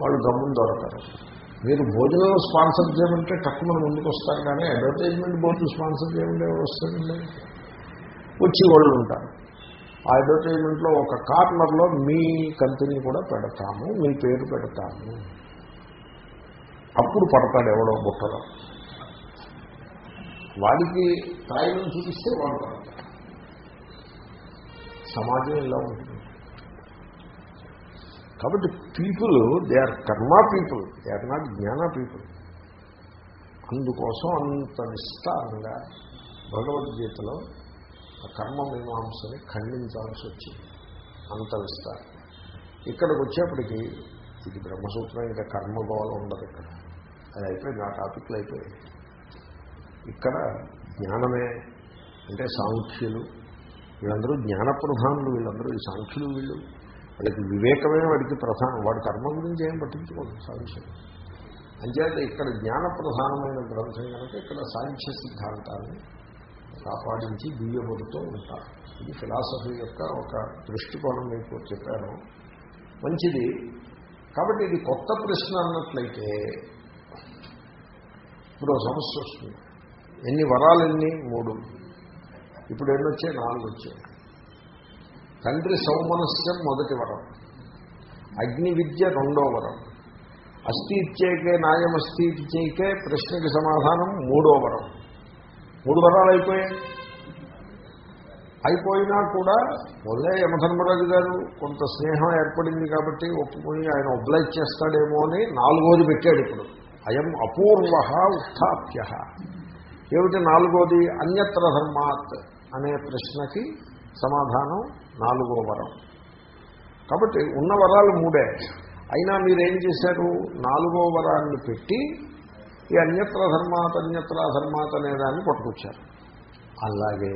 వాళ్ళు గమ్మును దొరకరు. మీరు భోజనం స్పాన్సర్ చేయమంటే తక్కువ ముందుకు వస్తారు కానీ అడ్వర్టైజ్మెంట్ బోర్డు స్పాన్సర్ చేయమంటే ఎవరు వస్తారండి? వచ్చి వాళ్ళు ఉంటారు. ఆ అడ్వర్టైజ్మెంట్లో ఒక కార్నర్లో మీ కంపెనీ కూడా పెడతాము మీ పేరు పెడతాము. అప్పుడు పడతాడు ఎవడో బుట్టలో. వాడికి తాయిలం చూపిస్తే వాడు పడతాడు. సమాజం ఇలా ఉంటుంది. కాబట్టి people they are karma people they are not jnana people అందుకోసం అంత విస్తారంగా భగవద్గీతలో ఆ కర్మ మీమాంసని ఖండించాల్సి వచ్చింది. అంత విస్తారం. ఇక్కడికి వచ్చేప్పటికీ ఇది బ్రహ్మసూత్రం ఇంకా కర్మగోళం ఉండదు ఇక్కడ. అది అయిపోయింది ఆ టాపిక్లు అయిపోయాయి. ఇక్కడ జ్ఞానమే అంటే సాంఖ్యులు వీళ్ళందరూ జ్ఞాన ప్రధానులు వీళ్ళందరూ ఈ సాంఖ్యులు వీళ్ళు. వాడికి వివేకమే వాడికి ప్రధానం. వాడి కర్మ గురించి ఏం పట్టించుకోదు సాంఖ్యం అంచేత ఇక్కడ జ్ఞాన ప్రధానమైన గ్రంథం కనుక ఇక్కడ సాంఖ్య సిద్ధాంతాన్ని కాపాడించి దియ్యబడుతూ ఉంటారు. ఇది ఫిలాసఫీ యొక్క ఒక దృష్టికోణం మీకు చెప్పాను. మంచిది. కాబట్టి ఇది కొత్త ప్రశ్న అన్నట్లయితే ఇప్పుడు సమస్య వస్తుంది. ఎన్ని వరాలు ఎన్ని మూడు. ఇప్పుడు ఎన్ని వచ్చాయి నాలుగు వచ్చాయి తండ్రి సౌమనస్యం మొదటి వరం. అగ్ని విద్య రెండో వరం. అస్థి ఇచ్చేకే నాయమస్తి ఇచ్చేకే ప్రశ్నకి సమాధానం మూడో వరం. మూడు వరాలు అయిపోయాయి. అయిపోయినా కూడా మొదలే యమధర్మరాజు గారు కొంత స్నేహం ఏర్పడింది కాబట్టి ఒప్పుకొని ఆయన ఒబ్లైజ్ చేస్తాడేమో అని నాలుగోది పెట్టాడు ఇప్పుడు. అయం అపూర్వ ఉత్థాప్య. ఏమిటి నాలుగోది? అన్యత్ర ధర్మాత్ అనే ప్రశ్నకి సమాధానం నాలుగో వరం. కాబట్టి ఉన్న వరాలు మూడే. అయినా మీరేం చేశారు? నాలుగో వరాన్ని పెట్టి ఈ అన్యత్ర ధర్మాత్ అన్యత్ర ధర్మాత్ అనే దాన్ని పట్టుకొచ్చారు. అలాగే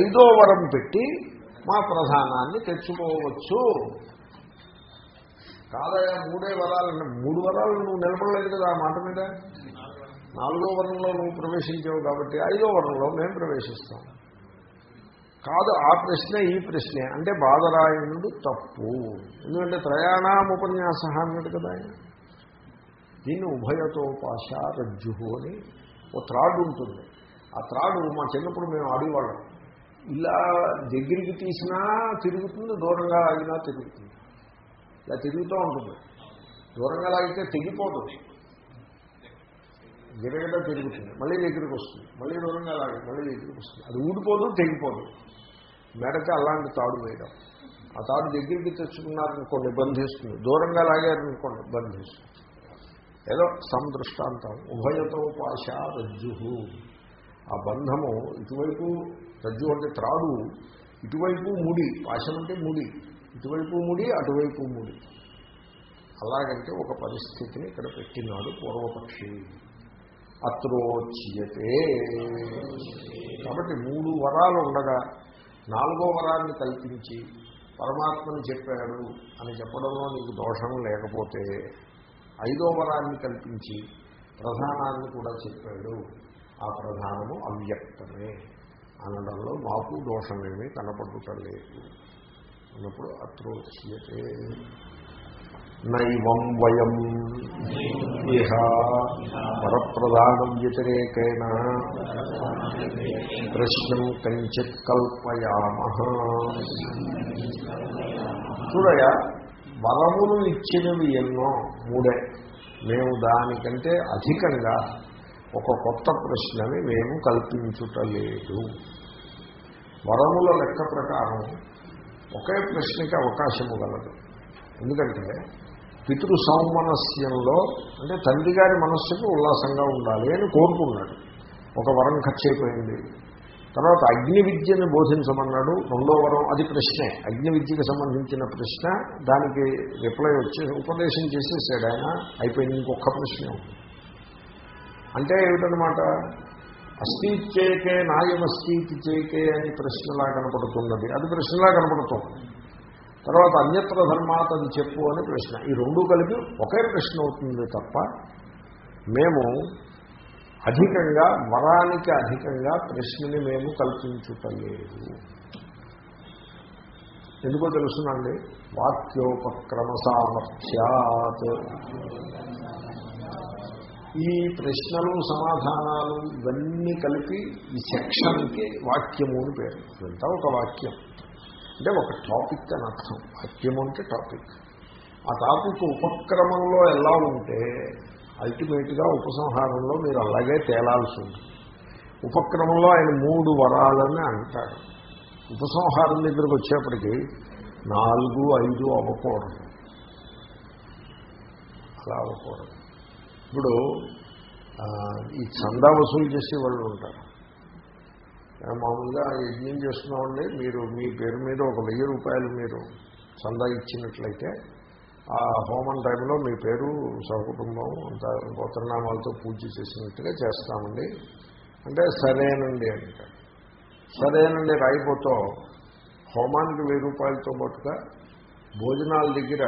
ఐదో వరం పెట్టి మా ప్రధానాన్ని తెచ్చుకోవచ్చు. కాదయా మూడే వరాలు మూడు వరాలు నువ్వు నిలబడలేదు కదా ఆ మాట మీద? నాలుగో వరంలో. నువ్వు ప్రవేశించావు కాబట్టి ఐదో వరంలో మేము ప్రవేశిస్తాం. కాదు ఆ ప్రశ్నే ఈ ప్రశ్నే. అంటే బాధరాయణుడు తప్పు. ఎందుకంటే త్రయాణం ఉపన్యాస అన్నాడు కదా ఆయన. దీన్ని ఉభయతోపాశ రజ్జు అని ఓ త్రాడు ఉంటుంది. ఆ త్రాడు మా చిన్నప్పుడు మేము ఆడేవాళ్ళం. ఇలా దగ్గరికి తీసినా తిరుగుతుంది దూరంగా లాగినా తిరుగుతుంది. ఇలా తిరుగుతూ ఉంటుంది. దూరంగా లాగితే తెగిపోతుంది గిరగడ తిరుగుతుంది మళ్ళీ దగ్గరికి వస్తుంది. మళ్ళీ దూరంగా అలాగే మళ్ళీ దగ్గరికి వస్తుంది. అది ఊడిపోదు తెగిపోదు. మెడక అలాంటి తాడు వేయడం. ఆ తాడు దగ్గరికి తెచ్చుకున్నారనుకోండి బంధిస్తుంది దూరంగా లాగారనుకోండి బంధిస్తుంది ఏదో సందృష్టాంతం. ఉభయతో పాష రజ్జు ఆ బంధము ఇటువైపు రజ్జు అంటే త్రాడు ఇటువైపు ముడి. పాశం అంటే ముడి. ఇటువైపు ముడి అటువైపు ముడి. అలాగంటే ఒక పరిస్థితిని ఇక్కడ పెట్టినాడు పూర్వపక్షి. అత్రోచ్యతే. కాబట్టి మూడు వరాలు ఉండగా నాలుగో వరాన్ని కల్పించి పరమాత్మని చెప్పాడు అని చెప్పడంలో నీకు దోషం లేకపోతే ఐదో వరాన్ని కల్పించి ప్రధానాన్ని కూడా చెప్పాడు. ఆ ప్రధానము అవ్యక్తమే. అనడంలో మాకు దోషమేమీ కనపడుతలేదు అన్నప్పుడు అత్రోచ్యతే. నైవం వయం. ఇహ పరప్రధానం వ్యతిరేకేణ. ప్రశ్నం కంచిత్ కల్పయామ చూడయా వరములు ఇచ్చినవి ఎన్నో మూడే. మేము దానికంటే అధికంగా ఒక కొత్త ప్రశ్నని మేము కల్పించుటలేదు వరముల లెక్క ప్రకారం ఒకే ప్రశ్నకి అవకాశము గలదు. ఎందుకంటే పితృ సౌమనస్యంలో అంటే తండ్రి గారి మనస్సుకి ఉల్లాసంగా ఉండాలి అని కోరుకున్నాడు. ఒక వరం ఖర్చు అయిపోయింది తర్వాత అగ్ని విద్యను బోధించమన్నాడు. రెండో వరం అది ప్రశ్నే. అగ్ని విద్యకు సంబంధించిన ప్రశ్న దానికి రిప్లై వచ్చి ఉపదేశం చేసేసాడు ఆయన. అయిపోయింది ఇంకొక ప్రశ్న. అంటే ఏమిటనమాట అస్థిత్యేకే నాయమస్థితి చేకే అని ప్రశ్నలా కనపడుతున్నది. అది ప్రశ్నలా కనపడుతుంది. తర్వాత అన్యత్ర ధర్మాత్ అని చెప్పు అని ప్రశ్న. ఈ రెండు కలిపి ఒకే ప్రశ్న అవుతుంది తప్ప మేము అధికంగా వరానికి అధికంగా ప్రశ్నని మేము కల్పించుటలేదు. ఎందుకో తెలుసునండి? వాక్యోపక్రమ సామర్థ్యాత్ ఈ ప్రశ్నలు సమాధానాలు ఇవన్నీ కలిపి ఈ సెక్షన్కి వాక్యము అని పేరు. ఇదంతా ఒక వాక్యం. అంటే ఒక టాపిక్ అని అర్థం. వాక్యం అంటే టాపిక్. ఆ టాపిక్ ఉపక్రమంలో ఎలా ఉంటే అల్టిమేట్గా ఉపసంహారంలో మీరు అలాగే తేలాల్సి ఉంటుంది. ఉపక్రమంలో ఆయన మూడు వరాలని అంటారు. ఉపసంహారం దగ్గరకు వచ్చేప్పటికీ నాలుగు ఐదు అవ్వకూడదు. అలా అవ్వకూడదు. ఇప్పుడు ఈ చందా వసూలు చేసే వాళ్ళు ఉంటారు. మామూలుగా యజ్ఞం చేస్తున్నామండి? మీరు మీ పేరు మీద ఒక వెయ్యి రూపాయలు మీరు చందా ఇచ్చినట్లయితే ఆ హోమం టైంలో మీ పేరు సహకుటుంబం అంత గోత్రనామాలతో పూజ చేసినట్టుగా చేస్తామండి. అంటే సరేనండి అంటే. సరేనండి రాయిపోతో హోమానికి వెయ్యి రూపాయలతో పాటుగా భోజనాల దగ్గర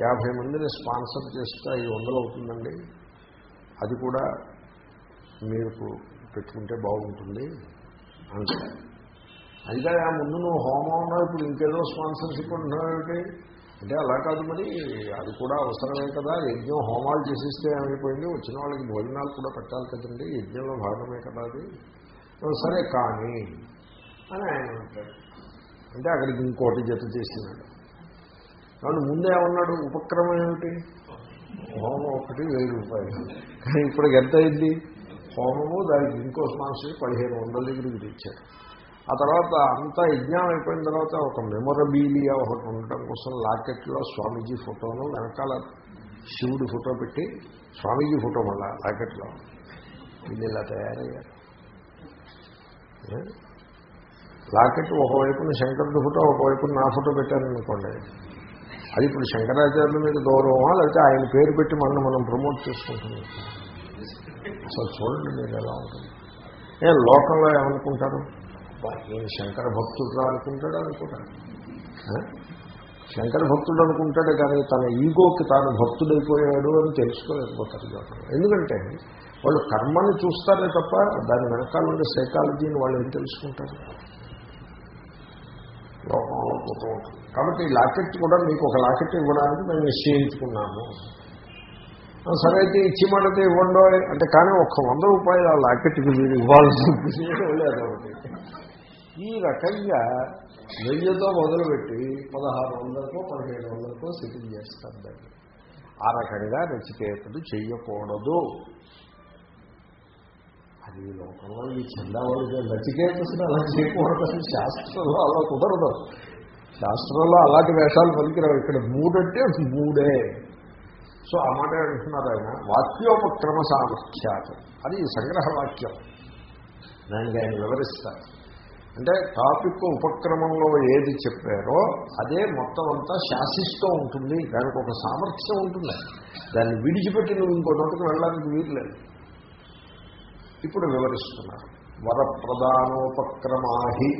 యాభై మందిని స్పాన్సర్ చేస్తే ఐదు వందలు అవుతుందండి. అది కూడా మీరు పెట్టుకుంటే బాగుంటుంది. అంటే అయితే ఆ ముందు నువ్వు హోమం ఉన్నావు ఇప్పుడు ఇంకేదో స్పాన్సర్షిప్ ఉంటున్నావు ఏమిటి? అంటే అలా కాదు మరి అది కూడా అవసరమే కదా. యజ్ఞం హోమాలు చేసిస్తే ఏమైపోయింది? వచ్చిన వాళ్ళకి భోజనాలు కూడా పెట్టాలి కదండి యజ్ఞంలో భాగమే కదా అది. సరే కానీ అని ఆయన అంటాడు. అంటే అక్కడికి ఇంకోటి జత చేసినాడు. కాబట్టి ముందే ఉన్నాడు ఉపక్రమం ఏమిటి? హోమం ఒకటి వెయ్యి రూపాయలు. కానీ ఇప్పటికి ఎంత అయింది? హోమము దానికి ఇంకో స్పాన్సర్ పదిహేను వందల దగ్గరికి తెచ్చారు ఆ తర్వాత అంతా యజ్ఞం అయిపోయిన తర్వాత ఒక మెమొరబీలియా ఒకటి ఉండటం కోసం లాకెట్లో స్వామీజీ ఫోటోను వెనకాల శివుడి ఫోటో పెట్టి స్వామీజీ ఫోటో మళ్ళా లాకెట్లో. ఇది ఇలా తయారయ్యారు. లాకెట్ ఒకవైపున శంకరుడి ఫోటో ఒకవైపున నా ఫోటో పెట్టారనుకోండి. అది ఇప్పుడు శంకరాచార్యుల మీద గౌరవమా లేకపోతే ఆయన పేరు పెట్టి మనం మనం ప్రమోట్ చేసుకుంటున్నాం? అసలు చూడండి మీరు ఎలా ఉంటుంది. ఏ లోకంలో ఏమనుకుంటారు? ఈయన శంకర భక్తుడు అనుకుంటాడు అనుకుంటాడు? శంకర భక్తుడు అనుకుంటాడు కానీ తన ఈగోకి తాను భక్తుడైపోయాడు అని తెలుసుకోలేకపోతారు లోకంలో. ఎందుకంటే వాళ్ళు కర్మని చూస్తారే తప్ప దాని వెనకాల ఉండే సైకాలజీని వాళ్ళు ఏం తెలుసుకుంటారు? లోకంలో పోతూ ఉంటుంది కాబట్టి ఈ లాకెట్ కూడా మీకు ఒక లాకెట్ ఇవ్వడానికి మేము నిశ్చయించుకున్నాము. సరే అయితే ఇచ్చి మాటతే ఇవ్వండో అంటే కానీ ఒక్క వంద రూపాయలు ఆ లాకెట్కి మీరు ఇవ్వాల్సి లేదు ఒకటి ఈ రకంగా వెయ్యితో మొదలుపెట్టి పదహారు వందలకో పదిహేడు వందలకో సెటిల్ చేస్తారు దాన్ని. ఆ రకంగా రచికేతుడు చెయ్యకూడదు. అది లోకంలో ఈ చందావాళ్ళు నచికేతసులు అలా చేయకూడదు శాస్త్రంలో అలా కుదరదు. శాస్త్రంలో అలాంటి వేషాలు పలికిరావు ఇక్కడ మూడంటే మూడే. సో ఆ మాట అంటున్నారు ఆయన వాక్యోపక్రమ సామర్థ్యాలు అది సంగ్రహ వాక్యం దానికి ఆయన వివరిస్తారు. అంటే టాపిక్ ఉపక్రమంలో ఏది చెప్పారో అదే మొత్తం అంతా శాసిస్తూ ఉంటుంది. దానికి ఒక సామర్థ్యం ఉంటుంది. దాన్ని విడిచిపెట్టి నువ్వు ఇంకో నోటికి వెళ్ళడానికి వీరలేదు ఇప్పుడు వివరిస్తున్నారు. వరప్రధానోపక్రమాహి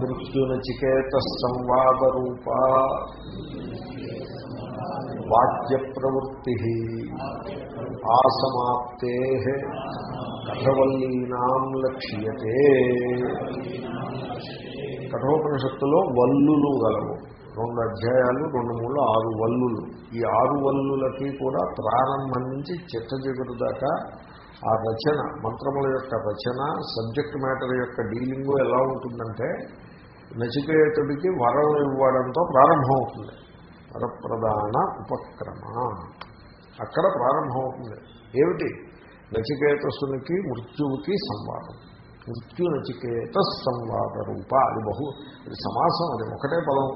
మృత్యునచికేత సంవాద రూపా వాక్య ప్రవృత్తి ఆసమాప్తే కఠవల్లీనాం లక్ష్యతే కఠోపనిషత్తులో వల్లులు గలవు. రెండు అధ్యాయాలు రెండు మూడు ఆరు వల్లులు. ఈ ఆరు వల్లులకి కూడా ప్రారంభం నుంచి చిట్ట చిగురు దాకా ఆ రచన మంత్రముల యొక్క రచన సబ్జెక్ట్ మ్యాటర్ యొక్క డీలింగు ఎలా ఉంటుందంటే నచికేతుడికి వరం ఇవ్వడంతో ప్రారంభమవుతుంది. వరప్రధాన ఉపక్రమ. అక్కడ ప్రారంభమవుతుంది. ఏమిటి? నచికేతసునికి మృత్యువుకి సంవాదం. మృత్యు నచికేత సంవాద రూప అది బహు అది సమాసం అది ఒకటే పదం.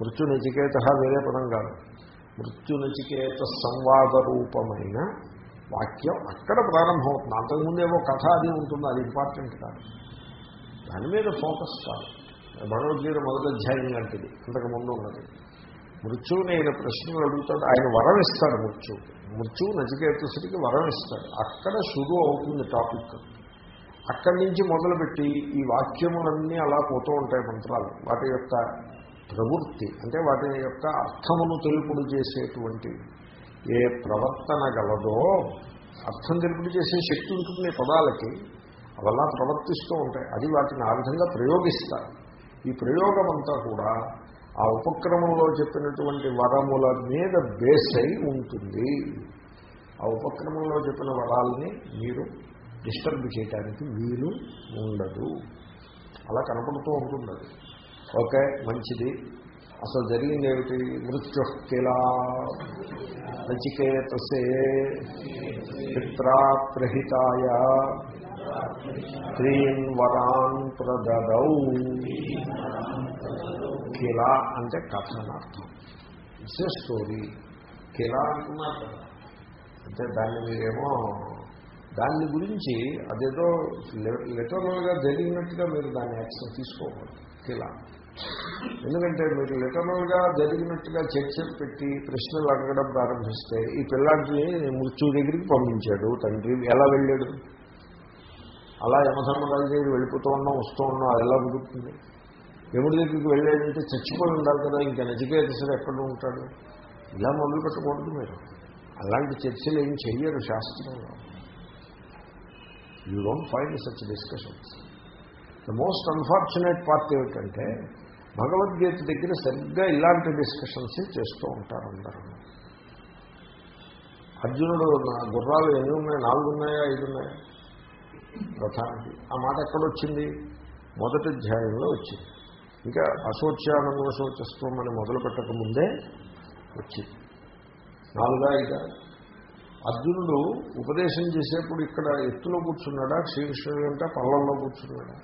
మృత్యు నచికేత వేరే పదం కాదు. మృత్యు నచికేత సంవాద రూపమైన వాక్యం అక్కడ ప్రారంభమవుతుంది. అంతకుముందేమో కథ అది ఉంటుంది అది ఇంపార్టెంట్ కాదు. దాని మీద ఫోకస్ కాదు. భగవద్గీత మొదటి అధ్యాయం లాంటిది. అంతకుముందు ఉన్నది. మృత్యువుని ఆయన ప్రశ్నలు అడుగుతాడు. ఆయన వరం ఇస్తాడు మృత్యువు. మృత్యువు నచికేతసుడికి వరం ఇస్తాడు. అక్కడ షురు అవుతుంది టాపిక్. అక్కడి నుంచి మొదలుపెట్టి ఈ వాక్యములన్నీ అలా పోతూ ఉంటాయి మంత్రాలు. వాటి యొక్క ప్రవృత్తి అంటే వాటి యొక్క అర్థమును తెలుపుడు చేసేటువంటి ఏ ప్రవర్తన గలదో అర్థం తెలుపుడు చేసే శక్తి ఉంటుంది పదాలకి అవలా ప్రవర్తిస్తూ ఉంటాయి. అది వాటిని ఆ విధంగా ప్రయోగిస్తారు. ఈ ప్రయోగం అంతా కూడా ఆ ఉపక్రమంలో చెప్పినటువంటి వరముల మీద బేస్ అయి ఉంటుంది. ఆ ఉపక్రమంలో చెప్పిన వరాలని మీరు డిస్టర్బ్ చేయడానికి వీలు ఉండదు. అలా కనపడుతూ ఉంటుంది అది ఓకే మంచిది. అసలు జరిగింది ఏమిటి? మృత్యుకిలా నచికేతసే పిత్రాప్రహితాయ త్రీన్ వరాన్ ప్రదదౌ. కిలా అంటే కథనార్థం. ఇట్స్ ఏ స్టోరీ కిలా అంటున్నారు కదా. అంటే దాన్ని మీరేమో దాని గురించి అదేదో లిటరల్గా జరిగినట్టుగా మీరు దాన్ని యాక్షన్ తీసుకోకూడదు కిలా. ఎందుకంటే మీరు లిటరల్గా జరిగినట్టుగా చర్చలు పెట్టి ప్రశ్నలు అడగడం ప్రారంభిస్తే ఈ పిల్లాడిని మృత్యు దగ్గరికి పంపించాడు తండ్రి ఎలా వెళ్ళాడు? అలా యమధర్మరాజు దగ్గర వెళ్ళిపోతూ ఉన్నాం వస్తూ ఉన్నాం అది ఎలా కుదురుతుంది దేవుడి దగ్గరికి వెళ్ళాడంటే చచ్చిపోయి ఉండాలి కదా ఇంకా నచికేతసుడు ఎక్కడ ఉంటాడు? ఇలా మొదలు పెట్టకూడదు మీరు. అలాంటి చర్చలు ఏం చెయ్యరు శాస్త్రంలో. You don't find such discussions the most unfortunate part ఏమిటంటే భగవద్గీత దగ్గర సరిగ్గా ఇలాంటి డిస్కషన్స్ చేస్తూ ఉంటారు అందరూ. అర్జునుడు గుర్రాలు ఎన్ని ఉన్నాయి? నాలుగు ఉన్నాయా? ఐదు ఉన్నాయా? రథానికి ఆ మాట ఎక్కడొచ్చింది మొదటి అధ్యాయంలో వచ్చింది. ఇంకా అశోచ్యానంద శోచస్వం అని మొదలు పెట్టక ముందే వచ్చింది నాలుగా ఇక అర్జునుడు ఉపదేశం చేసేప్పుడు ఇక్కడ ఎత్తులో కూర్చున్నాడా శ్రీకృష్ణుడు అంటే పళ్ళల్లో కూర్చున్నాడా?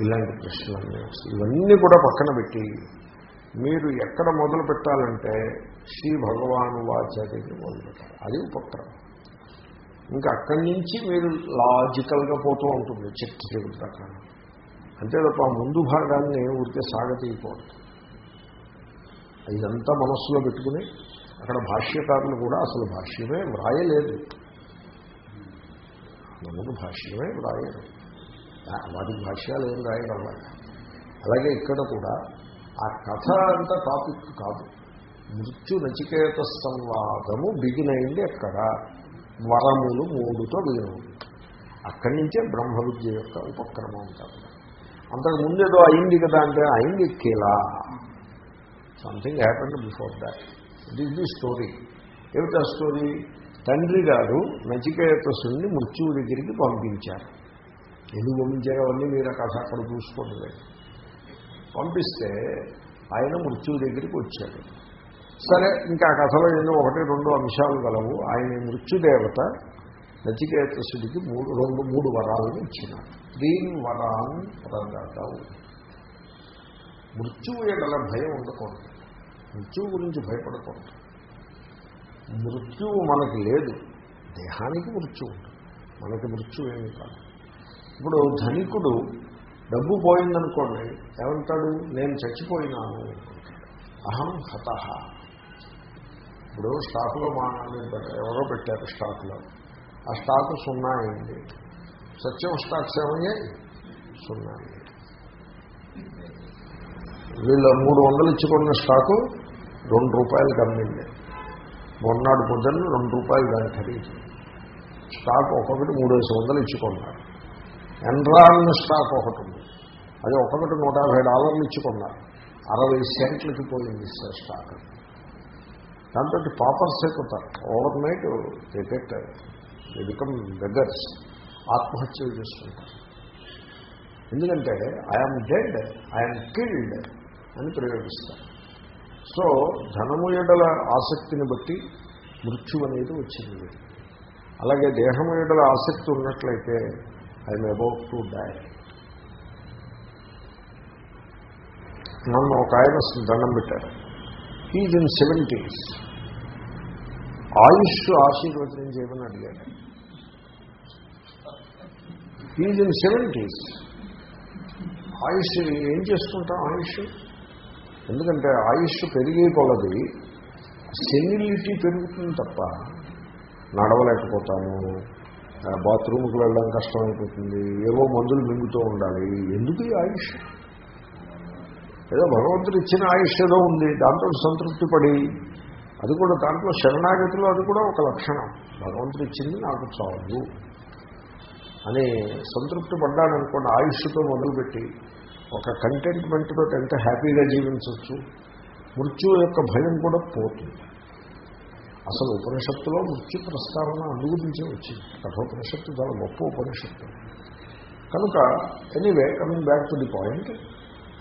ఇలాంటి ప్రశ్నలన్నీ ఇవన్నీ కూడా పక్కన పెట్టి మీరు ఎక్కడ మొదలు పెట్టాలంటే శ్రీ భగవాను వాచార్యని మొదలు పెట్టాలి. అది ఉపక్రమం. ఇంకా అక్కడి నుంచి మీరు లాజికల్గా పోతూ ఉంటుంది చిట్ట చిగురు ప్రకారం. అంతే తప్ప ముందు భాగాన్ని ఊరికే సాగతీయకూడదు. ఇదంతా మనస్సులో పెట్టుకుని అక్కడ భాష్యకారులు కూడా అసలు భాష్యమే వ్రాయలేదు. ముందు భాష్యమే వ్రాయలేదు వాటికి భాష్యాలు ఏం రాయడం అలాగే ఇక్కడ కూడా ఆ కథ అంతా టాపిక్ కాదు. మృత్యు నచికేత సంవాదము బిగిన్ అయింది వరములు మూడుతో బిగిన్ అక్కడి నుంచే బ్రహ్మ విద్య యొక్క ఉపక్రమం ఉంటారు అంతకు ముందేదో అయింది కదా అంటే అయింది కిలా. Something happened before that it is the story ఏమిటా స్టోరీ తండ్రి గారు నచికేతసుని మృత్యువు దగ్గరికి పంపించారు. ఎందుకు పంపించారో? అవన్నీ మీరు కథ అక్కడ చూసుకోండి. పంపిస్తే ఆయన మృత్యువు దగ్గరికి వచ్చాడు. సరే ఇంకా ఆ కథలో ఏదో ఒకటి రెండు అంశాలు గలవు. ఆయన మృత్యుదేవత నచికేతసుడికి మూడు రెండు మూడు వరాలను ఇచ్చినారు దీని వరాన్ని ప్రదాతవు మృత్యువు ఎడల భయం ఉండకూడదు. మృత్యువు గురించి భయపడకూడదు. మృత్యువు మనకి లేదు. దేహానికి మృత్యు ఉంటుంది మనకి మృత్యు ఏమి కాదు. ఇప్పుడు ధనికుడు డబ్బు పోయిందనుకోండి ఏమంటాడు? నేను చచ్చిపోయినాను. అహం హత. ఇప్పుడు స్టాకులో మా ఎవరో పెట్టారు స్టాకులో. ఆ స్టాకు సున్నా అయింది సత్యం స్టాక్స్ ఏమయ్యాయి సున్నా అయ్యాయి వీళ్ళు మూడు వందలు ఇచ్చుకున్న స్టాకు రెండు రూపాయలు కమ్మింది. మొన్నటి పొద్దున్న రెండు రూపాయలు దాని ఖరీదు. స్టాక్ ఒక్కొక్కటి వేసి వందలు ఇచ్చుకున్నారు. ఎన్రాన్ స్టాక్ ఒకటి ఉంది. అది ఒక్కొక్కటి నూట యాభై డాలర్లు ఇచ్చుకున్నారు. అరవై సెంట్లకి పోయింది స్టాక్. దాంతో పాపర్స్ అయిపోతారు overnight effect become beggars ఆత్మహత్యలు చేసుకుంటారు. ఎందుకంటే ఐఎమ్ డెడ్ ఐఎమ్ కిల్డ్ అని ప్రయోగిస్తారు. సో ధనము ఎడల ఆసక్తిని బట్టి మృత్యు అనేది వచ్చింది. అలాగే దేహము ఎడల ఆసక్తి ఉన్నట్లయితే ఐఎమ్ అబౌట్ టు డై నన్ను ఒక ఆయన దండం పెట్టారు. హీజ్ ఇన్ సెవెంటీస్ ఆయుష్ ఆశీర్వచనం చేయమని అడిగాడు. హీజ్ ఇన్ సెవెంటీస్ ఆయుష్ ఏం చేసుకుంటాం ఆయుష్? ఎందుకంటే ఆయుష్ పెరిగే కొలది సెన్యులిటీ పెరుగుతుంది తప్ప నడవలేకపోతాము. బాత్రూమ్కి వెళ్ళడం కష్టమైపోతుంది. ఏవో మందులు మింగుతూ ఉండాలి. ఎందుకు ఈ ఆయుష్? ఏదో భగవంతుడు ఇచ్చిన ఆయుష్ ఏదో ఉంది దాంతో సంతృప్తి పడి. అది కూడా దాంట్లో శరణాగతిలో అది కూడా ఒక లక్షణం. భగవంతుడు ఇచ్చింది నాకు చాలు. అని సంతృప్తి పడ్డాడనుకోండి ఆయుష్తో మొదలుపెట్టి ఒక కంటెంట్మెంట్తో ఎంత హ్యాపీగా జీవించవచ్చు మృత్యువు యొక్క భయం కూడా పోతుంది. అసలు ఉపనిషత్తులో మృత్యు ప్రస్తావన అందు వచ్చింది. కఠోపనిషత్తు చాలా గొప్ప ఉపనిషత్తు. కనుక anyway coming back to the point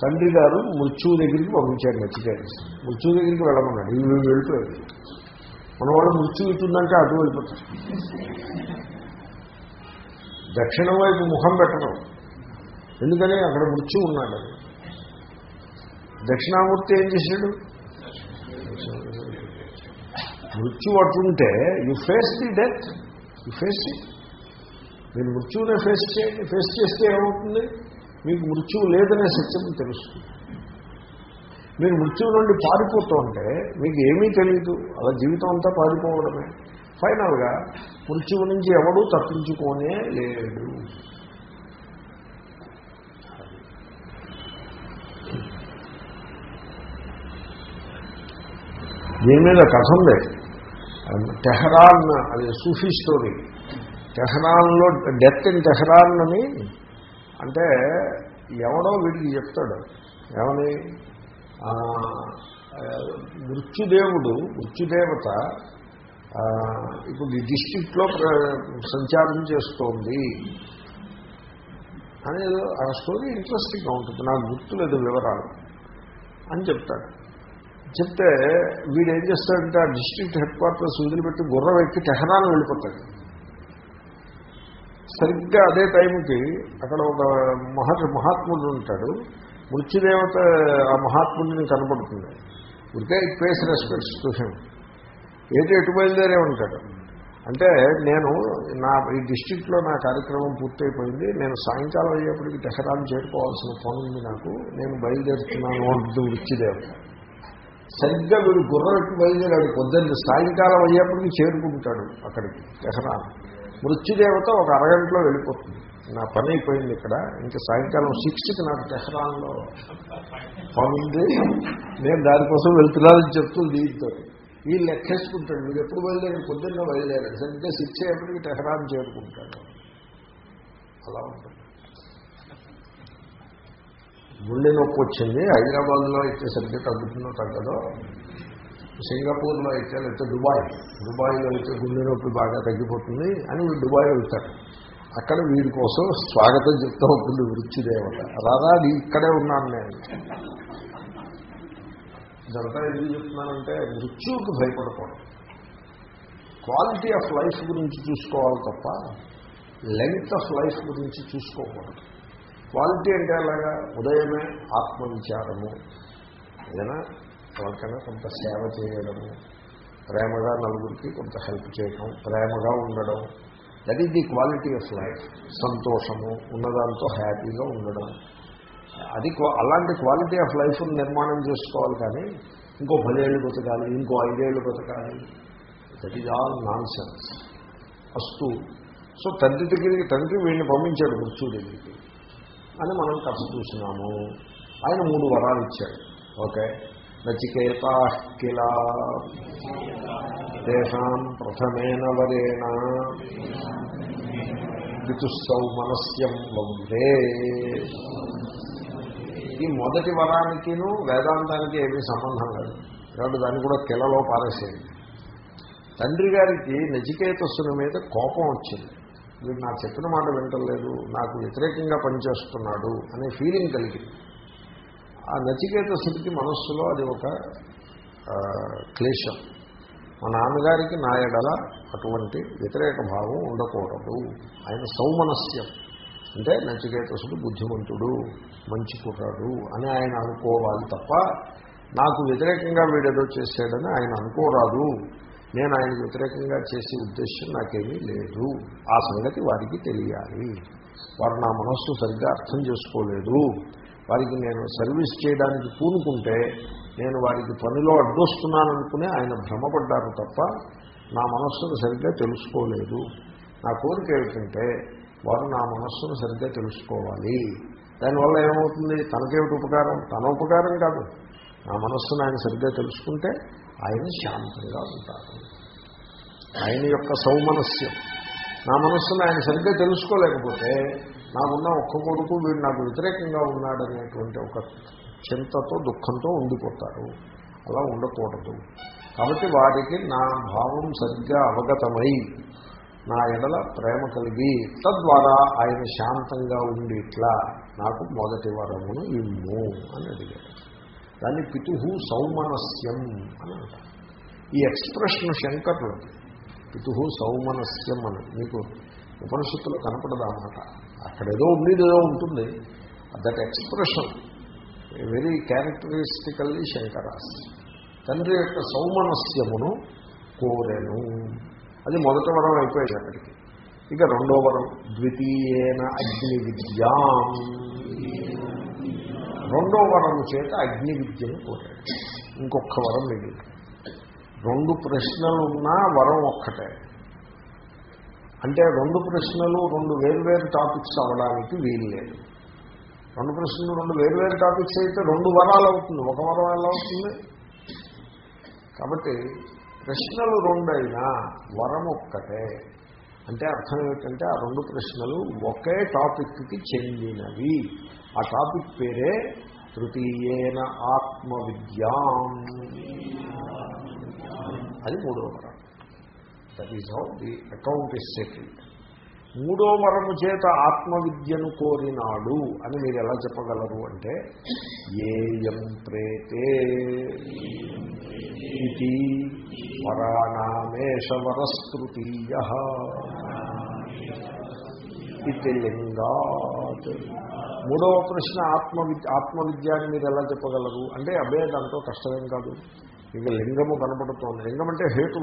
తండ్రి గారు మృత్యువు దగ్గరికి పంపించాడు నచ్చికారు మృత్యువు దగ్గరికి వెళ్ళమన్నాడు. ఇవి వెళ్ళిపోయాడు మన వాళ్ళు. మృత్యు ఇటుందంటే అటు వెళ్ళిపోతారు దక్షిణం వైపు ముఖం పెట్టడం. ఎందుకని? అక్కడ మృత్యు ఉన్నాడు. అది దక్షిణామూర్తి ఏం చేశాడు? మృత్యు అటుంటే you face the death you face the మీరు మృత్యువునే ఫేస్ చేయండి ఫేస్ చేస్తే ఏమవుతుంది? మీకు మృత్యువు లేదనే సత్యం తెలుస్తుంది. మీరు మృత్యువు నుండి పారిపోతూ ఉంటే మీకు ఏమీ తెలియదు అలా జీవితం అంతా పారిపోవడమే. ఫైనల్గా మృత్యువు నుంచి ఎవడూ తప్పించుకోనే లేడు. దీని మీద కథ ఉంది. టెహరాన్ అది సూఫీ స్టోరీ. టెహరాన్లో డెత్ ఇన్ టెహరాన్ అని అంటే ఎవడో వీడికి చెప్తాడు. ఏమని? మృత్యుదేవుడు మృత్యుదేవత ఇప్పుడు ఈ డిస్టిక్లో సంచారం చేస్తోంది. అనేది ఆ స్టోరీ ఇంట్రెస్టింగ్గా ఉంటుంది. నాకు గుర్తులేదు వివరాలు. అని చెప్తాడు. చెప్తే వీడు ఏం చేస్తాడంటే ఆ డిస్ట్రిక్ట్ హెడ్ క్వార్టర్స్ వదిలిపెట్టి గుర్రం ఎక్కి టెహరాన్ వెళ్ళిపోతాడు. సరిగ్గా అదే టైంకి అక్కడ ఒక మహర్షి మహాత్ముడు ఉంటాడు. మృత్యుదేవత ఆ మహాత్ముడిని కనపడుతుంది. ఉంటే it pays respects to him ఎటు బయలుదేరే ఉంటాడు? అంటే నేను నా ఈ డిస్టిక్లో నా కార్యక్రమం పూర్తయిపోయింది. నేను సాయంకాలం అయ్యేప్పటికి దసరాను చేరుకోవాల్సిన పని ఉంది నాకు. నేను బయలుదేరుతున్నాను అంటుంది మృత్యుదేవత. సరిగ్గా వీడు గుర్రం బయలుదేరాడు? పొద్దున్న సాయంకాలం అయ్యేప్పటికి చేరుకుంటాడు అక్కడికి టెహరాన్ మృత్యుదేవత ఒక అరగంటలో వెళ్ళిపోతుంది. నా పని అయిపోయింది ఇక్కడ. ఇంకా సాయంకాలం సిక్స్కి నాకు టెహరాన్లో పనుంది. నేను దానికోసం వెళ్తున్నానని చెప్తూ దీంతో. వీళ్ళు లెక్కేసుకుంటాడు. వీడు ఎప్పుడు బయలుదేరి పొద్దున్న బయలుదేరాడు. సరిగ్గా సిక్స్ అయ్యేప్పటికి టెహరాన్ చేరుకుంటాడు. అలా ఉంటుంది. గుండె నొప్పి వచ్చింది. హైదరాబాద్లో అయితే సరిగ్గా తగ్గుతుందో తగ్గదో సింగపూర్లో అయితే లేకపోతే దుబాయ్ దుబాయ్లో అయితే గుండె నొప్పి బాగా తగ్గిపోతుంది అని వీడు దుబాయ్ వెళ్తాడు అక్కడ వీడి కోసం స్వాగతం చెప్తూ ఉంటుంది వృత్తిదేవత రాదా ఇక్కడే ఉన్నాను నేను. ఇదంతా ఎందుకు చెప్తున్నానంటే మృత్యువుకి భయపడకూడదు. క్వాలిటీ ఆఫ్ లైఫ్ గురించి చూసుకోవాలి తప్ప లెంగ్త్ ఆఫ్ లైఫ్ గురించి చూసుకోకూడదు. క్వాలిటీ అంటే అలాగా ఉదయమే ఆత్మవిచారము. ఏదైనా ఎవరికైనా కొంత సేవ చేయడము ప్రేమగా నలుగురికి కొంత హెల్ప్ చేయడం ప్రేమగా ఉండడం. That is the quality of life సంతోషము ఉన్నదాంతో హ్యాపీగా ఉండడం. అది అలాంటి క్వాలిటీ ఆఫ్ లైఫ్ నిర్మాణం చేసుకోవాలి కానీ ఇంకో పదేళ్ళు బతకాలి ఇంకో ఐదేళ్ళు బతకాలి. That is all nonsense first so తండ్రి దగ్గరికి తండ్రి వీడిని పంపించాడు మృత్యు దగ్గరికి అని మనం కథ చూసినాము. ఆయన మూడు వరాలు ఇచ్చాడు. ఓకే నచికేత కిలా తేషాం ప్రథమేన వరేణ వితుస్సౌమనస్యం వందే. ఈ మొదటి వరానికిను వేదాంతానికి ఏమీ సంబంధం లేదు. కాబట్టి దాన్ని కూడా కిలలో పారేసేయండి. తండ్రి గారికి నచికేతస్సుని మీద కోపం వచ్చింది. వీడు నాకు చెప్పిన మాట వింటలేదు నాకు వ్యతిరేకంగా పనిచేస్తున్నాడు అనే ఫీలింగ్ కలిగింది. ఆ నచికేత స్థితికి మనస్సులో అది ఒక క్లేశం. మా నాన్నగారికి నా ఎడల అటువంటి వ్యతిరేక భావం ఉండకూడదు. ఆయన సౌమనస్యం. అంటే నచికేతసుడు బుద్ధిమంతుడు మంచి కుర్రాడు అని ఆయన అనుకోవాలి తప్ప నాకు వ్యతిరేకంగా వీడేదో చేశాడని ఆయన అనుకోరాదు. నేను ఆయనకు వ్యతిరేకంగా చేసే ఉద్దేశం నాకేమీ లేదు. ఆ సంగతి వారికి తెలియాలి. వారు నా మనస్సు సరిగ్గా అర్థం చేసుకోలేదు. వారికి నేను సర్వీస్ చేయడానికి పూనుకుంటే నేను వారికి పనిలో అడ్డొస్తున్నాననుకునే ఆయన భ్రమపడ్డారు తప్ప నా మనస్సును సరిగ్గా తెలుసుకోలేదు. నా కోరిక ఏమిటంటే వారు నా మనస్సును సరిగ్గా తెలుసుకోవాలి. దానివల్ల ఏమవుతుంది? తనకేమిటి ఉపకారం? తన ఉపకారం కాదు. నా మనస్సును ఆయన సరిగ్గా తెలుసుకుంటే ఆయన శాంతంగా ఉంటారు. ఆయన యొక్క సౌమనస్యం. నా మనస్సును ఆయన సరిగ్గా తెలుసుకోలేకపోతే నాకున్న ఒక్క కొడుకు వీడు నాకు వ్యతిరేకంగా ఉన్నాడనేటువంటి ఒక చింతతో దుఃఖంతో ఉండిపోతారు. అలా ఉండకూడదు. కాబట్టి వారికి నా భావం సరిగ్గా అవగతమై నా ఎడల ప్రేమ కలిగి తద్వారా ఆయన శాంతంగా ఉండి ఇట్లా నాకు మొదటి వరమును ఇమ్ము అని అడిగాడు. దాన్ని పితుహు సౌమనస్యం అని అంటారు. ఈ ఎక్స్ప్రెషన్ శంకర్లు పితుహు సౌమనస్యం అని. మీకు ఉపనిషత్తులో కనపడదా అన్నమాట అక్కడేదో ఉండేది ఏదో ఉంటుంది that expression very characteristically Shankara's తండ్రి యొక్క సౌమనస్యమును కోరెను. అది మొదటి వరం అయిపోయాడు అక్కడికి. ఇక రెండో వరం ద్వితీయేన అగ్ని విద్యాం. రెండో వరము చేత అగ్ని విద్యను కోరాడు. ఇంకొక వరం మిగిలి రెండు ప్రశ్నలున్నా వరం ఒక్కటే. అంటే రెండు ప్రశ్నలు రెండు వేర్వేరు టాపిక్స్ అవ్వడానికి వీలు లేదు. రెండు ప్రశ్నలు రెండు వేర్వేరు టాపిక్స్ అయితే రెండు వరాలు అవుతుంది. ఒక వరం ఎలా అవుతుంది కాబట్టి ప్రశ్నలు రెండైనా వరం ఒక్కటే. అంటే అర్థం ఏమిటంటే ఆ రెండు ప్రశ్నలు ఒకే టాపిక్కి చెందినవి. ఆ టాపిక్ పేరే తృతీయేన ఆత్మవిద్యాం. అది మూడవ వరం. That is how the account is settled మూడో వరము చేత ఆత్మవిద్యను కోరినాడు అని మీరు ఎలా చెప్పగలరు అంటే ఏయం ప్రేతే ఇది వరాణామేషవరస్తృతీయ ఇది లింగాత్. మూడవ ప్రశ్న ఆత్మవిద్య ఆత్మవిద్య అని మీరు ఎలా చెప్పగలరు? అంటే అబ్బే దాంతో కష్టమేం కాదు. ఇక లింగము కనపడుతోంది. లింగం అంటే హేతు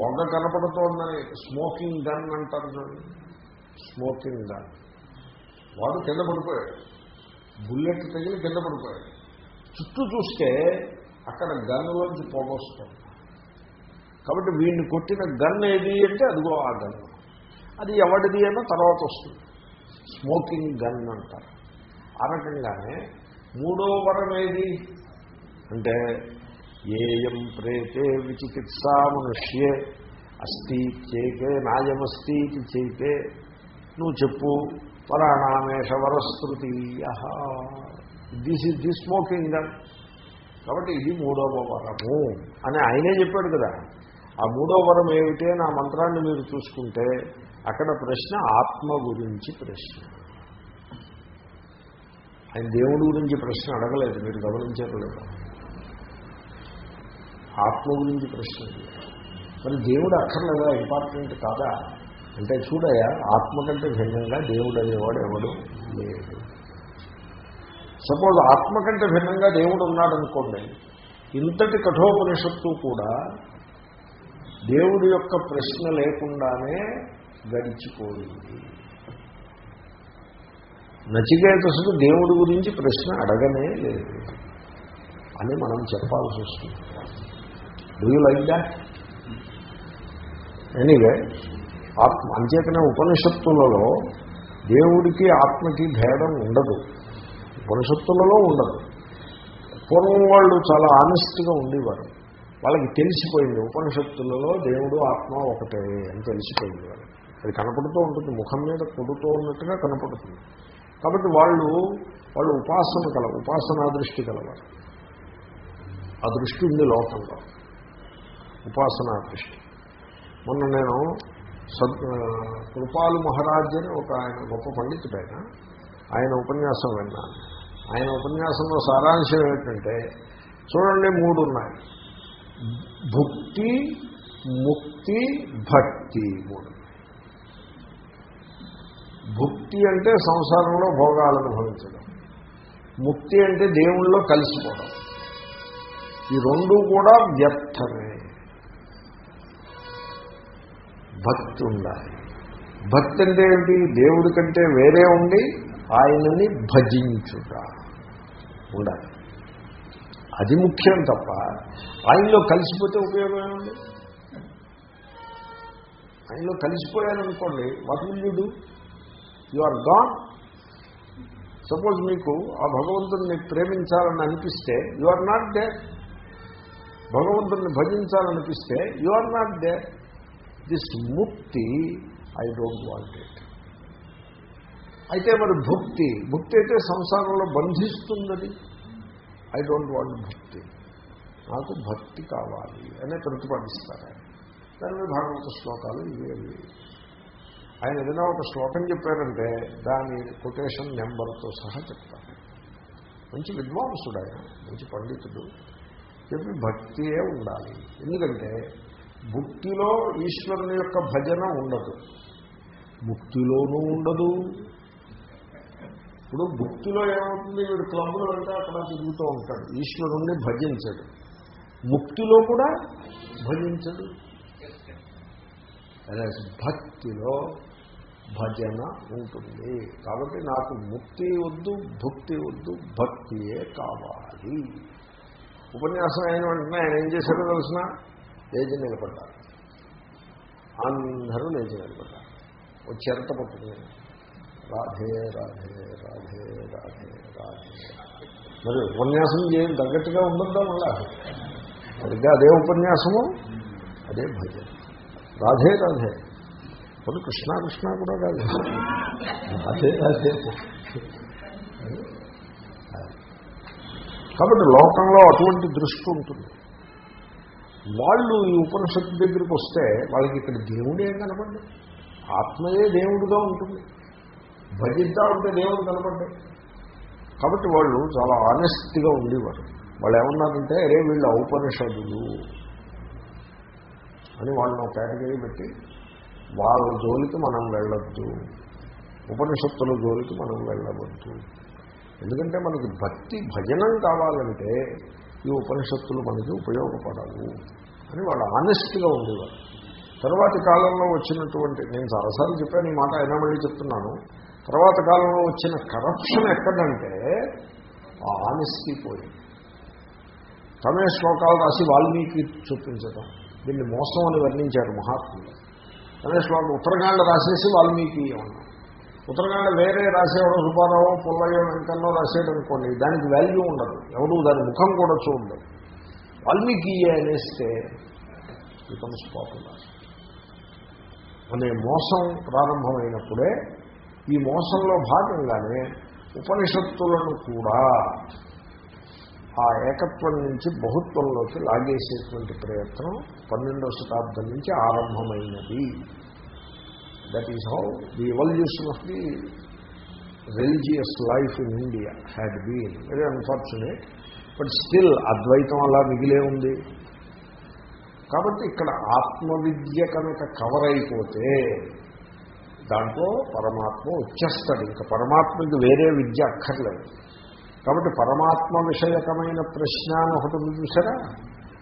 పొగ కనపడుతోందని స్మోకింగ్ గన్ అంటారు చూడండి స్మోకింగ్ గన్. వాడు కింద పడిపోయాడు. బుల్లెట్ తగిలి కింద పడిపోయాడు. చుట్టూ చూస్తే అక్కడ గన్లోంచి పొగ వస్తుంది. కాబట్టి వీడిని కొట్టిన గన్ ఏది అంటే అదిగో ఆ గన్. అది ఎవడిది అన్న తర్వాత వస్తుంది. స్మోకింగ్ గన్ అంటారు. ఆ రకంగానే మూడో వరం ఏది? అంటే ఏయం ప్రేతే విచికిత్సా మనుష్యే అస్తి చేకే నాయమస్తి చేతే నువ్వు చెప్పు పరాణామేష వరస్తృతీయ this is the smoking gun కాబట్టి ఇది మూడవ వరము అని ఆయనే చెప్పాడు కదా. ఆ మూడో వరం ఏమిటి అని ఆ మంత్రాన్ని మీరు చూసుకుంటే అక్కడ ప్రశ్న ఆత్మ గురించి ప్రశ్న. ఆయన దేవుడి గురించి ప్రశ్న అడగలేదు మీరు గమనించట్లేదు. ఆత్మ గురించి ప్రశ్న మరి దేవుడు అక్కర్లేదా? ఇంపార్టెంట్ కాదా? అంటే చూడయా ఆత్మ కంటే భిన్నంగా దేవుడు అనేవాడు ఎవడు లేదు సపోజ్ ఆత్మ కంటే భిన్నంగా దేవుడు ఉన్నాడనుకోండి ఇంతటి కఠోపనిషత్తు కూడా దేవుడి యొక్క ప్రశ్న లేకుండానే గడిచిపోయింది. నచికేతసుడు దేవుడి గురించి ప్రశ్న అడగనే లేదు అని మనం చెప్పాల్సి వస్తుంది. Do you like that anyway ఆత్మ అంచేతనే ఉపనిషత్తులలో దేవుడికి ఆత్మకి భేదం ఉండదు. ఉపనిషత్తులలో ఉండదు. పూర్వం వాళ్ళు చాలా ఆనెస్ట్గా ఉండేవారు. వాళ్ళకి తెలిసిపోయింది ఉపనిషత్తులలో దేవుడు ఆత్మ ఒకటే అని తెలిసిపోయింది. అది కనపడుతూ ఉంటుంది ముఖం మీద కొడుతూ ఉన్నట్టుగా కనపడుతుంది. కాబట్టి వాళ్ళు వాళ్ళు ఉపాసన కల ఉపాసనా దృష్టి కలవారు. ఆ దృష్టి ఉంది లోకంలో ఉపాసనా దృష్టి మొన్న నేను సద్ కృపాలు మహారాజ్ అని ఒక ఆయన గొప్ప పండితుడు ఆయన ఆయన ఉపన్యాసం విన్నాను. ఆయన ఉపన్యాసంలో సారాంశం ఏమిటంటే చూడండి మూడు ఉన్నాయి. భుక్తి ముక్తి భక్తి మూడు. భుక్తి అంటే సంసారంలో భోగాలు అనుభవించడం. ముక్తి అంటే దేవుళ్ళలో కలిసిపోవడం. ఈ రెండు కూడా వ్యర్థమే. భక్తి ఉండాలి. భక్తి అంటే ఏంటి దేవుడి కంటే వేరే ఉండి ఆయనని భజించుట ఉండాలి. అది ముఖ్యం తప్ప ఆయనలో కలిసిపోతే ఉపయోగం ఏముంది? ఆయనలో కలిసిపోయారనుకోండి what will you do? You are gone. Suppose మీకు ఆ భగవంతుడిని ప్రేమించాలని అనిపిస్తే యు ఆర్ నాట్ డే భగవంతుడిని భజించాలనిపిస్తే you are not they this mukti I don't want it. అయితే మరి భక్తి భక్తి అయితే సంసారంలో బంధిస్తుందని. ఐ డోంట్ వాంట్ భక్తి. నాకు భక్తి కావాలి అనే ప్రతిపాదిస్తారు ఆయన. దాని భాగవత శ్లోకాలు ఇవి అవి. ఆయన ఏదైనా ఒక శ్లోకం చెప్పారంటే దాని కొటేషన్ నెంబర్తో సహా చెప్తారు. మంచి విద్వాంసుడు ఆయన మంచి పండితుడు. చెప్పి భక్తియే ఉండాలి. ఎందుకంటే భక్తిలో ఈశ్వరుని యొక్క భజన ఉండదు. ముక్తిలోనూ ఉండదు. ఇప్పుడు భక్తిలో ఏమవుతుంది? వీడు క్లబ్లో వెళ్తే అక్కడ తిరుగుతూ ఉంటాడు. ఈశ్వరుణ్ణి భజించడు. ముక్తిలో కూడా భజించడు. భక్తిలో భజన ఉంటుంది. కాబట్టి నాకు ముక్తి వద్దు భక్తి వద్దు భక్తియే కావాలి. ఉపన్యాసం అయిన వెంటనే ఆయన ఏం చేశాడో తెలిసిన లేచి నిలబడ్డారు. అందరూ లేచి నిలబడ్డారు. ఒక చెరత పట్టుకుని రాధే రాధే రాధే రాధే రాధే. మరి ఉపన్యాసం చేయం తగ్గట్టుగా ఉండద్దా మళ్ళా? సరిగ్గా అదే ఉపన్యాసము? అదే భజన. రాధే రాధే. కొన్ని కృష్ణ కృష్ణ కూడా కాదు. రాధే రాధే. కాబట్టి లోకంలో అటువంటి దృష్టి ఉంటుంది. వాళ్ళు ఈ ఉపనిషత్తు దగ్గరికి వస్తే వాళ్ళకి ఇక్కడ దేవుడు ఏం కనపడ్డాయి ఆత్మయే దేవుడుగా ఉంటుంది. భజిద్దా ఉంటే దేవుడు కనపడ్డాయి కాబట్టి వాళ్ళు చాలా ఆనెస్ట్గా ఉండేవారు. వాళ్ళు ఏమన్నారంటే అరే వీళ్ళు ఔపనిషదులు అని వాళ్ళని ఒక కేటగిరీ పెట్టి వాళ్ళ జోలికి మనం వెళ్ళొద్దు. ఉపనిషత్తుల జోలికి మనం వెళ్ళవద్దు. ఎందుకంటే మనకి భక్తి భజనం కావాలంటే ఈ ఉపనిషత్తులు మనకి ఉపయోగపడవు అని వాళ్ళు ఆనెస్ట్గా ఉండేవారు. తర్వాతి కాలంలో వచ్చినటువంటి నేను చాలాసార్లు చెప్పాను ఈ మాట అయినా మళ్ళీ చెప్తున్నాను. తర్వాత కాలంలో వచ్చిన కరప్షన్ ఎక్కడంటే ఆ ఆనెస్టీ పోయింది తమే శ్లోకాలు రాసి వాల్మీకి చూపించడం దీన్ని మోసం అని వర్ణించారు మహాత్ములు. తమే శ్లోకం ఉత్తరకాండ రాసేసి వాల్మీకి అన్నారు ఉత్తరకాండ వేరే రాసేవాడు సుబ్బారావు పుల్లయ్య వెంకన్నో రాసేయడం అనుకోండి దానికి వాల్యూ ఉండదు. ఎవరు దాని ముఖం కూడా చూడదు వాల్మీకి అనేస్తే బికమ్స్ పాపులర్ అనే మోసం ప్రారంభమైనప్పుడే ఈ మోసంలో భాగంగానే ఉపనిషత్తులను కూడా ఆ ఏకత్వం నుంచి బహుత్వంలోకి లాగేసేటువంటి ప్రయత్నం పన్నెండవ శతాబ్దం నుంచి ఆరంభమైనది. That is how the evolution of the religious life in India had been very unfortunate but still అద్వైతం అలా మిగిలే ఉంది. కాబట్టి ఇక్కడ ఆత్మవిద్య కనుక కవర్ అయిపోతే దాంట్లో పరమాత్మ వచ్చేస్తాడు. ఇంకా పరమాత్మకి వేరే విద్య అక్కర్లేదు. కాబట్టి పరమాత్మ విషయకమైన ప్రశ్న అని ఒకటి ఉంది చూసారా?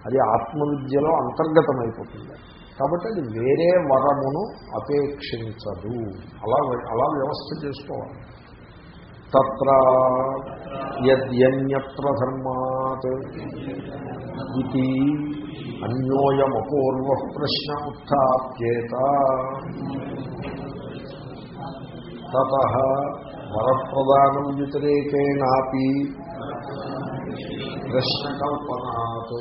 అది ఆత్మవిద్యలో అంతర్గతమైపోతుంది. కాబట్టి అది వేరే వరమును అపేక్షించదు. అలా అలా వ్యవస్థ చేసుకోవాలి. తత్ర యద్యన్యత్ర ధర్మాత్ ఇది అన్యోయమపూర్వ ప్రశ్న ఉత్థాప్యేత తత వరప్రదానం వ్యతిరేకేణాపి ప్రశ్నకల్పనాత్.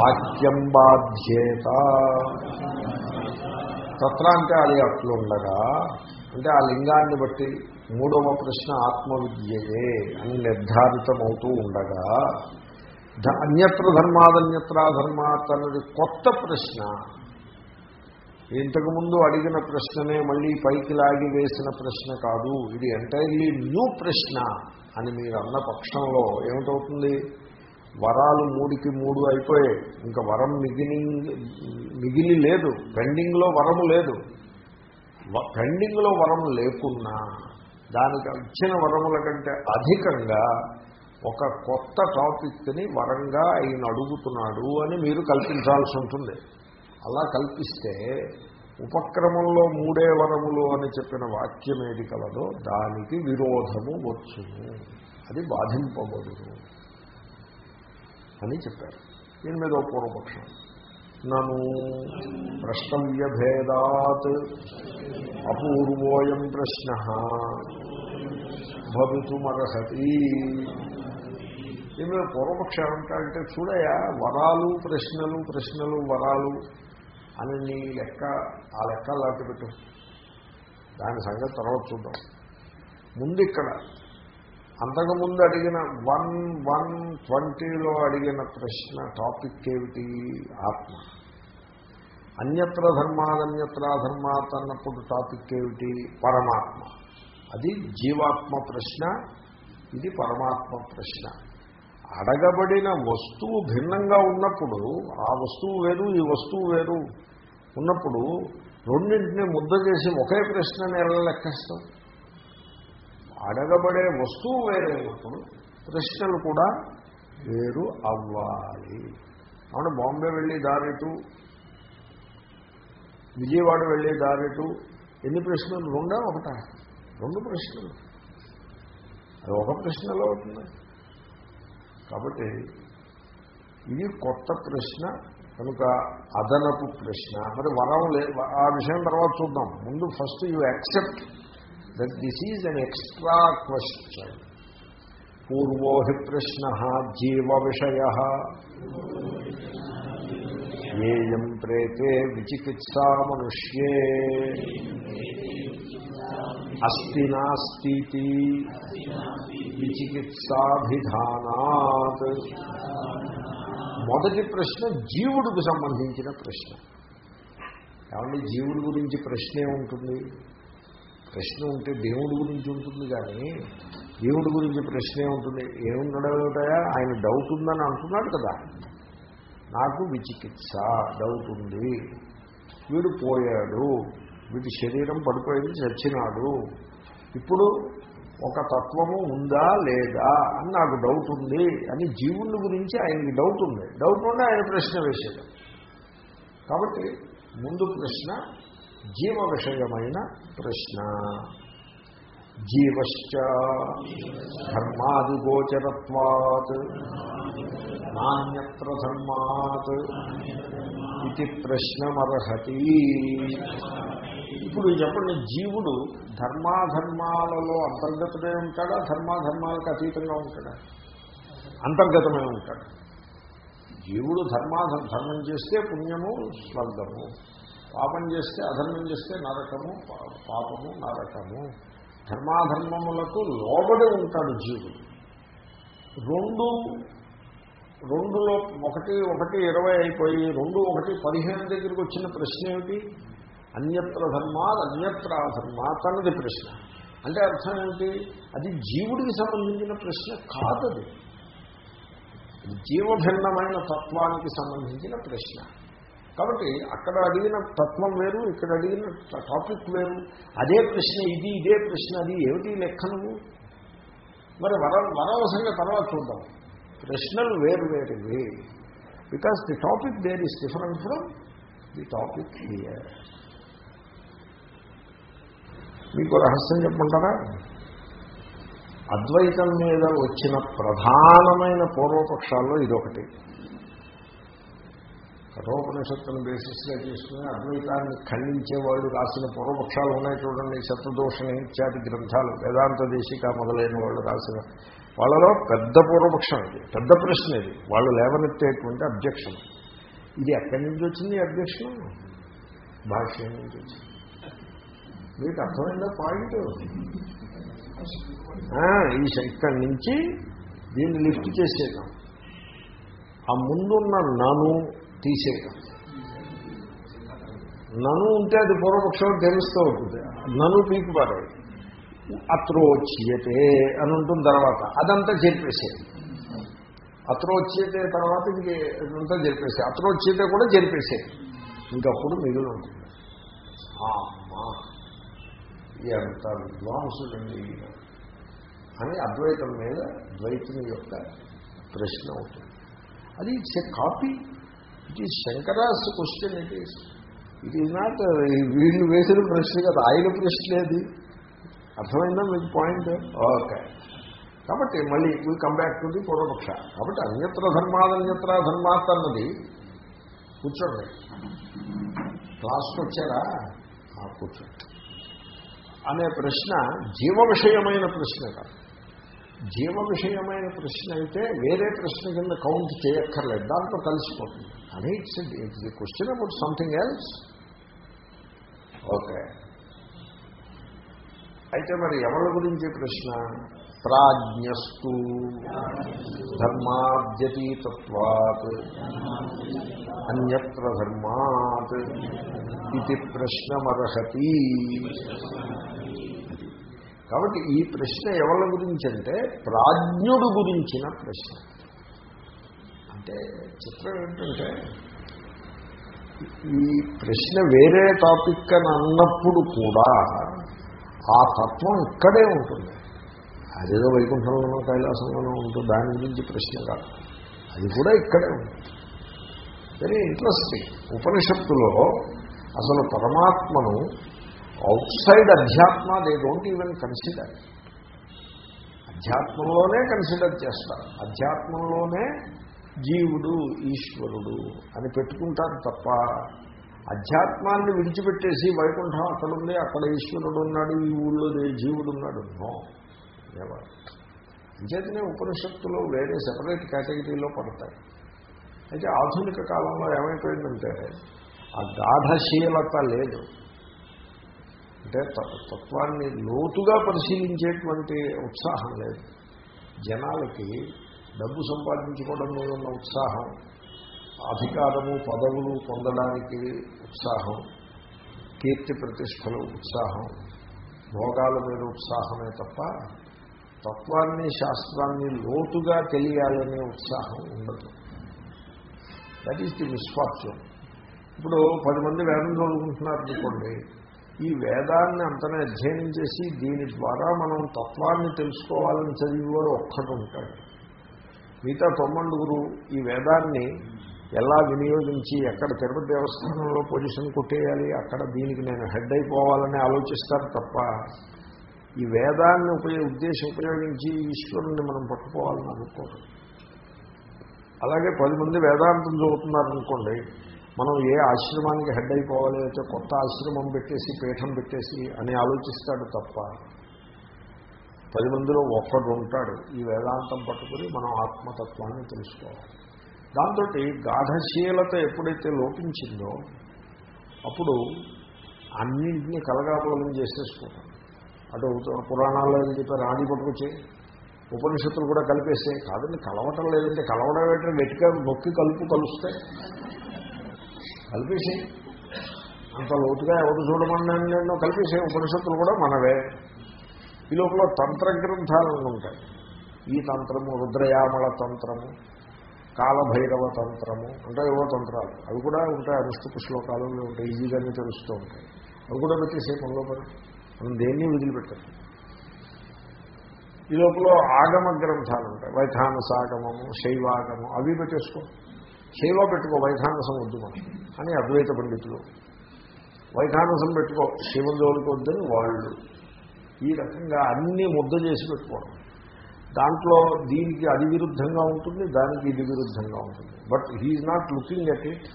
వాక్యం బాధ్యేత. తత్ర అంటే అది అట్లుండగా అంటే ఆ లింగాన్ని బట్టి మూడవ ప్రశ్న ఆత్మవిద్యయే అని నిర్ధారితమవుతూ ఉండగా అన్యత్ర ధర్మాదన్యత్రా ధర్మాత్ అన్నది కొత్త ప్రశ్న. ఇంతకుముందు అడిగిన ప్రశ్ననే మళ్ళీ పైకి లాగి వేసిన ప్రశ్న కాదు ఇది ఎంటైర్లీ న్యూ ప్రశ్న అని మీరు అన్న పక్షంలో ఏమిటవుతుంది? వరాలు మూడికి మూడు అయిపోయాయి. ఇంకా వరం మిగిలి మిగిలి లేదు. పెండింగ్లో వరము లేదు. పెండింగ్లో వరం లేకున్నా దానికి ఇచ్చిన వరముల కంటే అధికంగా ఒక కొత్త టాపిక్ని వరంగా ఆయన అడుగుతున్నాడు అని మీరు కల్పించాల్సి ఉంటుంది. అలా కల్పిస్తే ఉపక్రమంలో మూడే వరములు అని చెప్పిన వాక్యం ఏది కలదో దానికి విరోధము వచ్చును. అది బాధింపబడును. అని చెప్పారు. దీని మీద పూర్వపక్షం. నను ప్రష్టవ్యభేదాత్ అపూర్వోయం ప్రశ్న భవితుమర్హతి. దీని మీద పూర్వపక్షం ఏమంటారంటే చూడయా వరాలు ప్రశ్నలు ప్రశ్నలు వరాలు అని నీ లెక్క ఆ లెక్క లాంటి పెట్టు. దాని సంగతి తర్వాత చూద్దాం. ముందు ఇక్కడ అంతకుముందు అడిగిన వన్ వన్ ట్వంటీలో అడిగిన ప్రశ్న టాపిక్ ఏమిటి? ఆత్మ. అన్యత్ర ధర్మాదన్యత్ర ధర్మాత్ అన్నప్పుడు టాపిక్ ఏమిటి? పరమాత్మ. అది జీవాత్మ ప్రశ్న ఇది పరమాత్మ ప్రశ్న. అడగబడిన వస్తువు భిన్నంగా ఉన్నప్పుడు ఆ వస్తువు వేరు ఈ వస్తువు వేరు ఉన్నప్పుడు రెండింటిని ముద్ద చేసి ఒకే ప్రశ్నని ఎలా లెక్కేస్తాం. అడగబడే వస్తువు వేరైనప్పుడు ప్రశ్నలు కూడా వేరు అవ్వాలి. అవును బాంబే వెళ్ళి దారిటు విజయవాడ వెళ్ళే దారిటు ఎన్ని ప్రశ్నలు? రెండా ఒకట? రెండు ప్రశ్నలు. అది ఒక ప్రశ్నలో అవుతుంది. కాబట్టి ఇది కొత్త ప్రశ్న కనుక అదనపు ప్రశ్న. మరి వరం లే ఆ విషయం తర్వాత చూద్దాం. ముందు first you accept that this is an extra question పూర్వో హి ప్రశ్న జీవ విషయ ఏయం ప్రేతే విచికిత్సా మనుష్యే అస్తి నాస్తి విచికిత్సాభిధానాత్ మొదటి ప్రశ్న జీవుడికి సంబంధించిన ప్రశ్న కాబట్టి జీవుడి గురించి ప్రశ్నే ఉంటుంది ప్రశ్న ఉంటే దేవుడి గురించి ఉంటుంది కానీ దేవుడి గురించి ప్రశ్నే ఉంటుంది. ఏముండడవుతాయా ఆయన డౌట్ ఉందని అంటున్నాడు కదా. నాకు విచికిత్స డౌట్ ఉంది. వీడు పోయాడు. వీటి శరీరం పడిపోయింది చచ్చినాడు. ఇప్పుడు ఒక తత్వము ఉందా లేదా అని నాకు డౌట్ ఉంది అని జీవుని గురించి ఆయనకి డౌట్ ఉంది. డౌట్ ఉంటే ఆయన ప్రశ్న వేసేది. కాబట్టి ముందు ప్రశ్న జీవ విషయమైన ప్రశ్న. జీవశ్చ ధర్మాదిగోచరత్వాత్ నాణ్యత్ర ధర్మాత్ ఇది ప్రశ్నమర్హతి. ఇప్పుడు చెప్పండి జీవుడు ధర్మాధర్మాలలో అంతర్గతమే ఉంటాడా ధర్మాధర్మాలకు అతీతంగా ఉంటాడా? అంతర్గతమే ఉంటాడు. జీవుడు ధర్మా ధర్మం చేస్తే పుణ్యము స్వర్గము. పాపం చేస్తే అధర్మం చేస్తే నరకము పాపము నరకము. ధర్మాధర్మములకు లోబడి ఉంటాడు జీవుడు. రెండు రెండులో ఒకటి ఒకటి ఇరవై అయిపోయి రెండు ఒకటి పదిహేను దగ్గరికి వచ్చిన ప్రశ్న ఏమిటి? అన్యత్ర ధర్మాత్ అన్యత్ర అధర్మాత్ అన్నది ప్రశ్న. అంటే అర్థం ఏమిటి? అది జీవుడికి సంబంధించిన ప్రశ్న కాదది. జీవభిన్నమైన తత్వానికి సంబంధించిన ప్రశ్న. కాబట్టి అక్కడ అడిగిన తత్వం వేరు ఇక్కడ అడిగిన టాపిక్ వేరు. అదే ప్రశ్న ఇది ఇదే ప్రశ్న అది ఏమిటి లెక్క నువ్వు మరి వర వరవసంగా తర్వాత చూద్దాం. ప్రశ్నలు వేరు వేరువి. Because the topic there is different from the topic here మీకు రహస్యం చెప్పుకుంటారా? అద్వైతం మీద వచ్చిన ప్రధానమైన పూర్వపక్షాల్లో ఇదొకటి. కఠోపనిషత్తును బేసిస్గా చేసుకుని అద్వైతాన్ని ఖండించే వాళ్ళు రాసిన పూర్వపక్షాలు ఉన్నాయి చూడండి శతదోషణ ఇత్యాది గ్రంథాలు వేదాంత దేశిక మొదలైన వాళ్ళు రాసిన వాళ్ళలో పెద్ద పూర్వపక్షం ఇది పెద్ద ప్రశ్న ఇది. వాళ్ళు లేవనెత్తేటువంటి అబ్జెక్షన్. ఇది ఎక్కడి నుంచి వచ్చింది అబ్జెక్షన్? భాష్యం నుంచి వచ్చింది. మీకు అర్థమైందా పాయింట్? ఈ ఇక్కడి నుంచి దీన్ని లిఫ్ట్ చేసేదాం ఆ ముందున్న నను తీసేయడం. నను ఉంటే అది పూర్వపక్షం తెలుస్తూ ఉంటుంది. నను పీకి పారాయి అత్రోచ్యతే అని ఉంటుంది తర్వాత. అదంతా జరిపేసేది. అత్రోచ్యతే తర్వాత ఇంక ఇదంతా జరిపేసే అత్రోచ్యతే కూడా జరిపేసేది. ఇంకప్పుడు మిగిలి ఉంటుంది. అమ్మా ఎంత విద్వాంసుడండి అని అద్వైతం మీద ద్వైతం యొక్క ప్రశ్న అవుతుంది అది it's a copy it is Shankara's question it is it is not వీళ్ళు వేసిన ప్రశ్న కదా ఆయన ప్రశ్న అది అర్థమైందా మీకు పాయింట్ ఓకే కాబట్టి మళ్ళీ we come back to the పూర్వపక్ష. కాబట్టి అన్యత్ర ధర్మాదన్యత్ర ధర్మాత్ అన్నది కూర్చోండి క్లాస్కి వచ్చారా? కూర్చోండి. అనే ప్రశ్న జీవ విషయమైన ప్రశ్న కాదు. జీవ విషయమైన ప్రశ్న అయితే వేరే ప్రశ్న కింద కౌంట్ చేయక్కర్లేదు. దాంట్లో కలిసిపోతుంది. అని it's it's the question about something else okay. అయితే మరి ఎవరి గురించి ప్రశ్న? ప్రాజ్ఞస్తు ధర్మాద్యతీతత్వాత్ అన్యత్ర ధర్మాత్ ఇది ప్రశ్నమర్హతి. కాబట్టి ఈ ప్రశ్న ఎవరి గురించి అంటే ప్రాజ్ఞుడు గురించిన ప్రశ్న. అంటే చిత్రం ఏంటంటే ఈ ప్రశ్న వేరే టాపిక్ అని అన్నప్పుడు కూడా ఆ తత్వం ఇక్కడే ఉంటుంది. అదేదో వైకుంఠంలోనో కైలాసంలోనో ఉంటుంది. దాని గురించి ప్రశ్న కాదు. అది కూడా ఇక్కడే ఉంటుంది. వెరీ ఇంట్రెస్టింగ్ ఉపనిషత్తులో అసలు పరమాత్మను అవుట్ సైడ్ అధ్యాత్మ దే డోంట్ ఈవెన్ కన్సిడర్ అధ్యాత్మంలోనే కన్సిడర్ చేస్తారు. అధ్యాత్మంలోనే జీవుడు ఈశ్వరుడు అని పెట్టుకుంటారు తప్ప అధ్యాత్మాన్ని విడిచిపెట్టేసి వైకుంఠం అక్కడ ఉంది అక్కడ ఈశ్వరుడు ఉన్నాడు ఈ ఊళ్ళో జీవుడు ఉన్నాడు. నో. అంచేతనే ఉపనిషత్తులు వేరే సెపరేట్ కేటగిరీలో పడతాయి. అయితే ఆధునిక కాలంలో ఏమైపోయిందంటే ఆ గాఢశీలత లేదు. అంటే తత్వాన్ని లోతుగా పరిశీలించేటువంటి ఉత్సాహం లేదు. జనాలకి డబ్బు సంపాదించుకోవడం మీద ఉన్న ఉత్సాహం అధికారము పదవులు పొందడానికి ఉత్సాహం కీర్తి ప్రతిష్టలు ఉత్సాహం భోగాల మీద ఉత్సాహమే తప్ప తత్వాన్ని శాస్త్రాన్ని లోతుగా తెలియాలనే ఉత్సాహం ఉండదు. దట్ ఈస్ ది మిస్ఫార్చ్యూన్ ఇప్పుడు పది మంది వేదం చదువుకుంటున్నారు అనుకోండి ఈ వేదాన్ని అంతనే అధ్యయనం చేసి దీని ద్వారా మనం తత్వాన్ని తెలుసుకోవాలని చదివేవాడు ఒక్కడు ఉంటాడు. మిగతా తొమ్మండుగురు ఈ వేదాన్ని ఎలా వినియోగించి ఎక్కడ తిరుపతి దేవస్థానంలో పొజిషన్ కొట్టేయాలి అక్కడ దీనికి నేను హెడ్ అయిపోవాలని ఆలోచిస్తారు తప్ప ఈ వేదాన్ని ఉపయోగ ఉద్దేశం ఉపయోగించి ఈశ్వరుణ్ణి మనం పట్టుకోవాలని అనుకోరు. అలాగే పది మంది వేదాంతం చదువుతున్నారనుకోండి మనం ఏ ఆశ్రమానికి హెడ్ అయిపోవాలి అయితే కొత్త ఆశ్రమం పెట్టేసి పీఠం పెట్టేసి అని ఆలోచిస్తాడు తప్ప పది మందిలో ఒక్కడు ఉంటాడు. ఈ వేదాంతం పట్టుకుని మనం ఆత్మతత్వాన్ని తెలుసుకోవాలి. దాంతో గాఢశీలత ఎప్పుడైతే లోపించిందో అప్పుడు అన్నింటినీ కలగాపలం చేసేసుకుంటాం. అటు పురాణాల్లో ఏం చెప్పారు? రాణి పట్టుకొచ్చి ఉపనిషత్తులు కూడా కలిపేస్తే కాదండి కలవటం లేదంటే కలవడం ఏంటంటే గట్టిగా నొక్కి కలుపు కలుస్తే కలిపేసి అంత లోతుగా ఎవరు చూడమన్నా నేను కలిపేసే ఉపనిషత్తులు కూడా మనవే. ఈ లోపల తంత్ర గ్రంథాలను ఉంటాయి. ఈ తంత్రము రుద్రయామల తంత్రము కాలభైరవ తంత్రము అంటే ఏవో తంత్రాలు. అవి కూడా ఉంటాయి అనుష్ఠుపు శ్లోకాలలో ఉంటాయి ఈజీగానే తెలుస్తూ ఉంటాయి. అవి కూడా పెట్టేసే పనిలో పని మనం దేన్ని వదిలిపెట్టాం? ఈ లోపల ఆగమ గ్రంథాలు ఉంటాయి. వైఖానసాగమము శైవాగమం అవి పెట్టేసుకో శైవ పెట్టుకో వైఖానసం వద్దు మనం అని అద్వైత పండితులు వైఖానసం పెట్టుకో. శివం జోలికి వద్దని వాళ్ళు ఈ రకంగా అన్ని ముద్ద చేసి పెట్టుకోవడం. దాంట్లో దీనికి అది విరుద్ధంగా ఉంటుంది దానికి ఇది విరుద్ధంగా ఉంటుంది. But he's not looking at it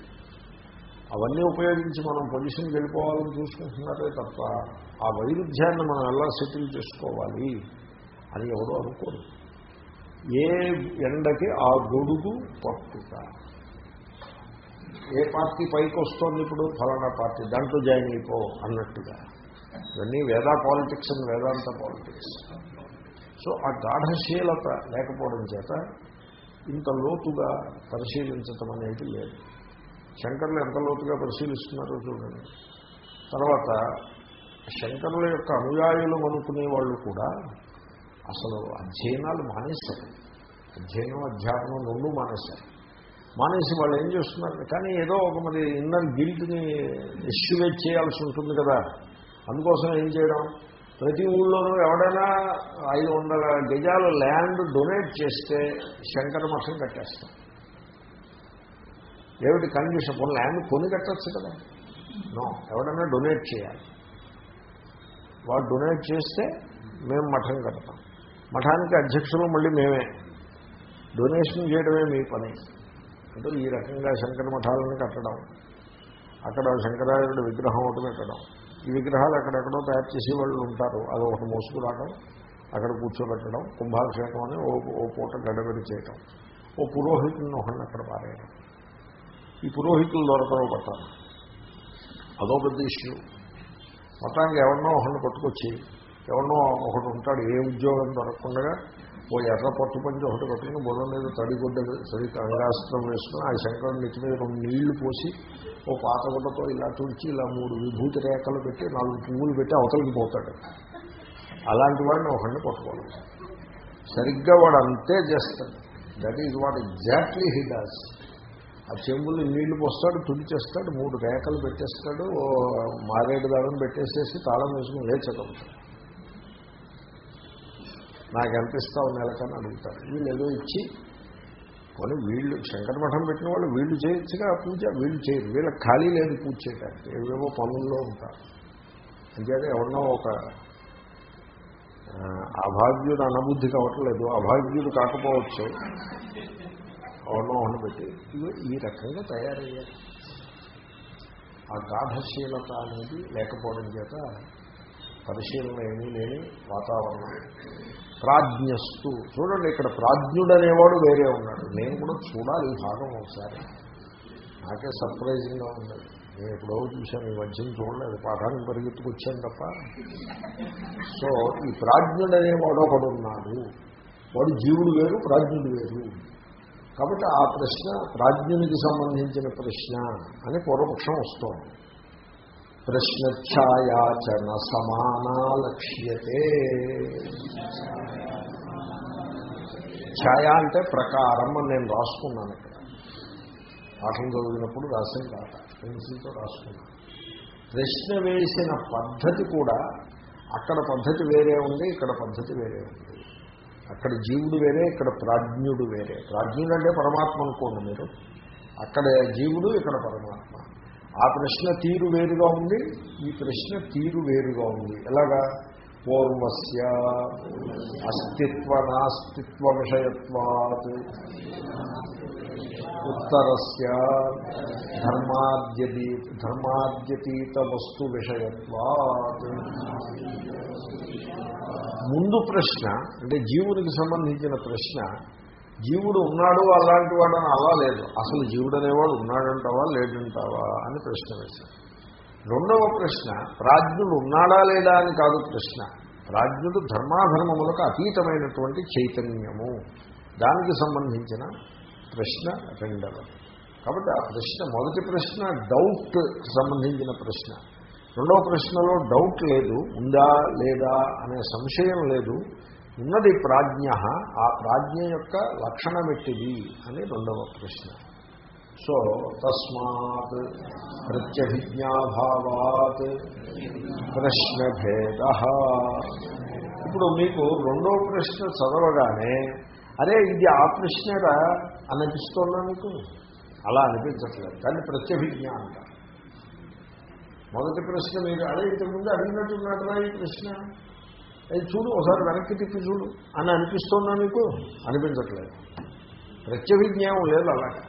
అవన్నీ ఉపయోగించి మనం పొజిషన్కి వెళ్ళిపోవాలని చూసుకుంటున్నారే తప్ప ఆ వైరుధ్యాన్ని మనం ఎలా సెటిల్ చేసుకోవాలి అని ఎవరు అనుకోరు. ఏ ఎండకి ఆ గొడుగు పట్టుక. ఏ పార్టీ పైకి వస్తోంది ఇప్పుడు? ఫలానా పార్టీ. దాంట్లో జాయిన్ అయిపో అన్నట్టుగా. ఇవన్నీ Veda politics and Vedanta politics so ఆ గాఢశీలత లేకపోవడం చేత ఇంత లోతుగా పరిశీలించటం అనేది లేదు. శంకర్లు ఎంత లోతుగా పరిశీలిస్తున్నారో చూడండి. తర్వాత శంకరుల యొక్క అనుయాయులు అనుకునే వాళ్ళు కూడా అసలు అధ్యయనాలు మానేశారు. అధ్యయనం అధ్యాపనం రెండు మానేశారు. మానేసి వాళ్ళు ఏం చేస్తున్నారు? కానీ ఏదో ఒక మరి ఇన్నర్ గిల్ట్ని ఎస్యువేట్ చేయాల్సి ఉంటుంది కదా. అందుకోసం ఏం చేయడం? ప్రతి ఊళ్ళోనూ ఎవడైనా ఐదు వందల గజాలు ల్యాండ్ డొనేట్ చేస్తే శంకర మఠం కట్టేస్తాం. ఏమిటి కండిషన్ కొన్ని ల్యాండ్ కొని కట్టచ్చు కదా. నో ఎవడైనా డొనేట్ చేయాలి. వాడు డొనేట్ చేస్తే మేము మఠం కడతాం. మఠానికి అధ్యక్షులు మళ్ళీ మేమే. డొనేషన్ చేయడమే మీ పని. అంటే ఈ రకంగా శంకర మఠాలను కట్టడం. అక్కడ శంకరాచార్యుడు విగ్రహం ఒకటి పెట్టడం. ఈ విగ్రహాలు ఎక్కడెక్కడో తయారు చేసే వాళ్ళు ఉంటారు. అది ఒకటి మోసుకురావడం అక్కడ కూర్చోబెట్టడం కుంభాభిషేకం అని ఓ ఓ పూట గడబడి చేయటం ఓ పురోహితులను ఒకరిని అక్కడ పారేయడం ఈ పురోహితులు దొరకరో పట్టాలి. అదో పెద్ద ఇష్యూ. మొత్తానికి ఎవరినో ఒకరిని పట్టుకొచ్చి ఎవరినో ఒకటి ఉంటాడు ఏ ఉద్యోగం దొరకకుండా ఓ ఎర్ర పట్టు పంచి ఒకటి కట్టుకుని బుర్ర మీద తడిగుడ్డ సరి అంగాస్త్రం వేసుకుని ఆ శంకరుడు నెత్తి మీద రెండు నీళ్ళు పోసి ఓ పాత గుడ్డతో ఇలా తుడిచి ఇలా మూడు విభూతి రేఖలు పెట్టి నాలుగు పువ్వులు పెట్టి అవతలికి పోతాడు. అలాంటి వాడిని ఒకడిని పట్టుకోవాలి. సరిగ్గా వాడు అంతే చేస్తాడు that is what exactly he does ఆ చెంబులు నీళ్ళు పోస్తాడు తుడిచేస్తాడు మూడు రేఖలు పెట్టేస్తాడు ఓ మారేడు దాడం పెట్టేసేసి తాళం వేసుకుని లేచగలుగుతాడు నాకు ఎంత ఇస్తావు నెలకని అడుగుతాడు. వీళ్ళు ఏదో ఇచ్చి కానీ వీళ్ళు శంకర మఠం పెట్టిన వాళ్ళు వీళ్ళు చేయొచ్చుగా పూజ వీళ్ళు చేయరు. వీళ్ళకి ఖాళీ లేదు పూజ చేయడానికి ఏవేవో పనుల్లో ఉంటారు. అంతేకాదు ఎవరినో ఒక అభాగ్యుడు అనబుద్ధి కావట్లేదు. అభాగ్యుడు కాకపోవచ్చు. ఎవరినో ఒకటి పెట్టి. ఈ రకంగా తయారయ్యారు. ఆ గాఢశీలత అనేది లేకపోవడం చేత పరిశీలన ఏమీ లేని వాతావరణం. ప్రాజ్ఞస్తు. చూడండి ఇక్కడ ప్రాజ్ఞుడు అనేవాడు వేరే ఉన్నాడు. నేను కూడా చూడాలి ఈ భాగం ఒకసారి. నాకే సర్ప్రైజింగ్గా ఉన్నది నేను ఎప్పుడో చూశాను ఈ మధ్యన చూడలేదు. పాఠానికి పరిగెత్తుకొచ్చాను తప్ప. సో ఈ ప్రాజ్ఞుడు అనేవాడు ఒకడు ఉన్నాడు. వాడు జీవుడు వేరు ప్రాజ్ఞుడు వేరు. కాబట్టి ఆ ప్రశ్న ప్రాజ్ఞునికి సంబంధించిన ప్రశ్న అని పూర్వపక్షం వస్తోంది. ప్రశ్నఛాయాచన సమానా లక్ష్యతే ఛాయ అంటే ప్రకారం అని నేను రాసుకున్నాను ఇక్కడ. పాఠం చదివినప్పుడు రాసిన రాత పెన్సిల్తో రాసుకున్నాను. ప్రశ్న వేసిన పద్ధతి కూడా అక్కడ పద్ధతి వేరే ఉంది ఇక్కడ పద్ధతి వేరే ఉంది. అక్కడ జీవుడు వేరే ఇక్కడ ప్రాజ్ఞుడు వేరే. ప్రాజ్ఞుడు అంటే పరమాత్మ అనుకోండి మీరు. అక్కడ జీవుడు ఇక్కడ పరమాత్మ. ఆ ప్రశ్న తీరు వేరుగా ఉంది ఈ ప్రశ్న తీరు వేరుగా ఉంది. ఎలాగా? పూర్వస్య అస్తిత్వ నాస్తిత్వ విషయత్వాత్ ఉత్తరస్య ధర్మాద్యతీ ధర్మాద్యతీత వస్తు విషయత్వాత్ ముందు ప్రశ్న అంటే జీవునికి సంబంధించిన ప్రశ్న జీవుడు ఉన్నాడు అలాంటి వాడు అని అలా లేదు. అసలు జీవుడు అనేవాడు ఉన్నాడంటావా లేడంటావా అని ప్రశ్న వేశాడు. రెండవ ప్రశ్న ప్రాజ్ఞుడు ఉన్నాడా లేదా అని కాదు ప్రశ్న. ప్రాజ్ఞుడు ధర్మాధర్మములకు అతీతమైనటువంటి చైతన్యము. దానికి సంబంధించిన ప్రశ్న రెండవది కాబట్టి ఆ ప్రశ్న మొదటి ప్రశ్న డౌట్ సంబంధించిన ప్రశ్న. రెండవ ప్రశ్నలో డౌట్ లేదు ఉందా లేదా అనే సంశయం లేదు. ఉన్నది ప్రాజ్ఞ ఆ ప్రాజ్ఞ యొక్క లక్షణం ఎట్టిది అని రెండవ ప్రశ్న. సో తస్మాత్ ప్రత్యభిజ్ఞాభావాత్ ప్రశ్నభేద. ఇప్పుడు మీకు రెండో ప్రశ్న చదవగానే అరే ఇది ఆ ప్రశ్నరా అనిపిస్తోందా మీకు? అలా అనిపించట్లేదు. దాన్ని ప్రత్యభిజ్ఞ అంటారు మొదటి ప్రశ్న మీరు అదే ఇంతకుముందు అడిగినట్టున్నారా ఈ ప్రశ్న? చూడు ఒకసారి వెనక్కి తిప్పి చూడు. అని అనిపిస్తుందా మీకు అనిపించట్లేదు. ప్రత్యభిజ్ఞానం లేదు అలాగా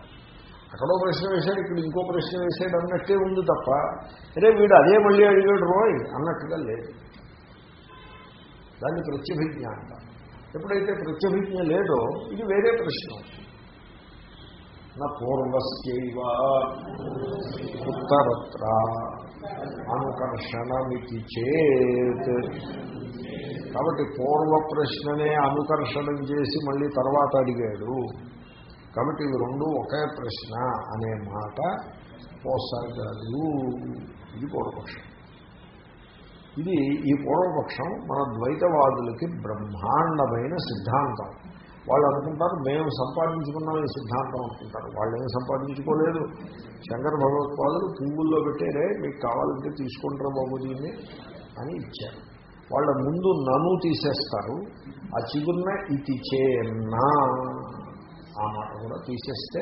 అక్కడో ప్రశ్న వేశాడు ఇక్కడ ఇంకో ప్రశ్న వేశాడు అన్నట్టే ఉంది తప్ప అరే వీడు అదే మళ్ళీ అడిగాడు రోయ్ అన్నట్టుగా లేదు. దాన్ని ప్రత్యభిజ్ఞ అంట ఎప్పుడైతే ప్రత్యభిజ్ఞ లేదో ఇది వేరే ప్రశ్న నా పూర్వస్యైవ ఉత్తరత్ర. అనుకర్షణమితి చేత్. కాబట్టి పూర్వ ప్రశ్ననే అనుకర్షణం చేసి మళ్ళీ తర్వాత అడిగాడు. కాబట్టి ఇవి రెండు ఒకే ప్రశ్న అనే మాట పోసాగాదు ఇది పూర్వపక్షం. ఇది ఈ పూర్వపక్షం మన ద్వైతవాదులకి బ్రహ్మాండమైన సిద్ధాంతం. వాళ్ళు అనుకుంటారు మేము సంపాదించుకున్నాం ఈ సిద్ధాంతం అనుకుంటారు. వాళ్ళు ఏం సంపాదించుకోలేదు. శంకర భగవత్పాదులు పువ్వుల్లో పెట్టేరే మీకు కావాలంటే తీసుకుంటారు బాబు దీన్ని? అని ఇచ్చారు. వాళ్ళ ముందు నను తీసేస్తారు. ఆ చిగున్న ఇతి చేన్నా ఆ మాట కూడా తీసేస్తే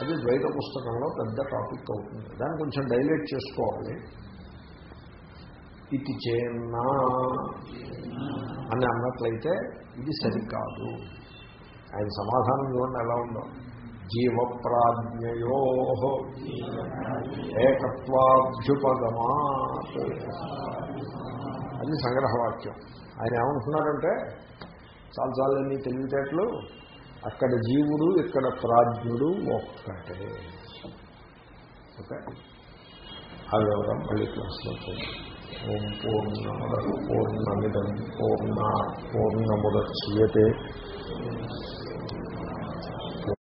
అది ద్వైత పుస్తకంలో పెద్ద టాపిక్ అవుతుంది. దాన్ని కొంచెం డైలైట్ చేసుకోవాలి. ఇతి చేన్నా అని అన్నట్లయితే ఇది సరికాదు. ఆయన సమాధానం చూడండి ఎలా ఉందో. జీవప్రాజ్ఞయో ఏకత్వాభ్యుపగమా అది సంగ్రహవాక్యం. ఆయన ఏమంటున్నారంటే చాలా అన్ని తెలివితేటలు అక్కడ జీవుడు ఇక్కడ ప్రాజ్ఞుడు ఒక్కటే. ఓకే? ఆ వివరం మళ్ళీ క్లాస్లో ఓం పూర్ణ పూర్ణమిదం పూర్ణ పూర్ణముద్యతే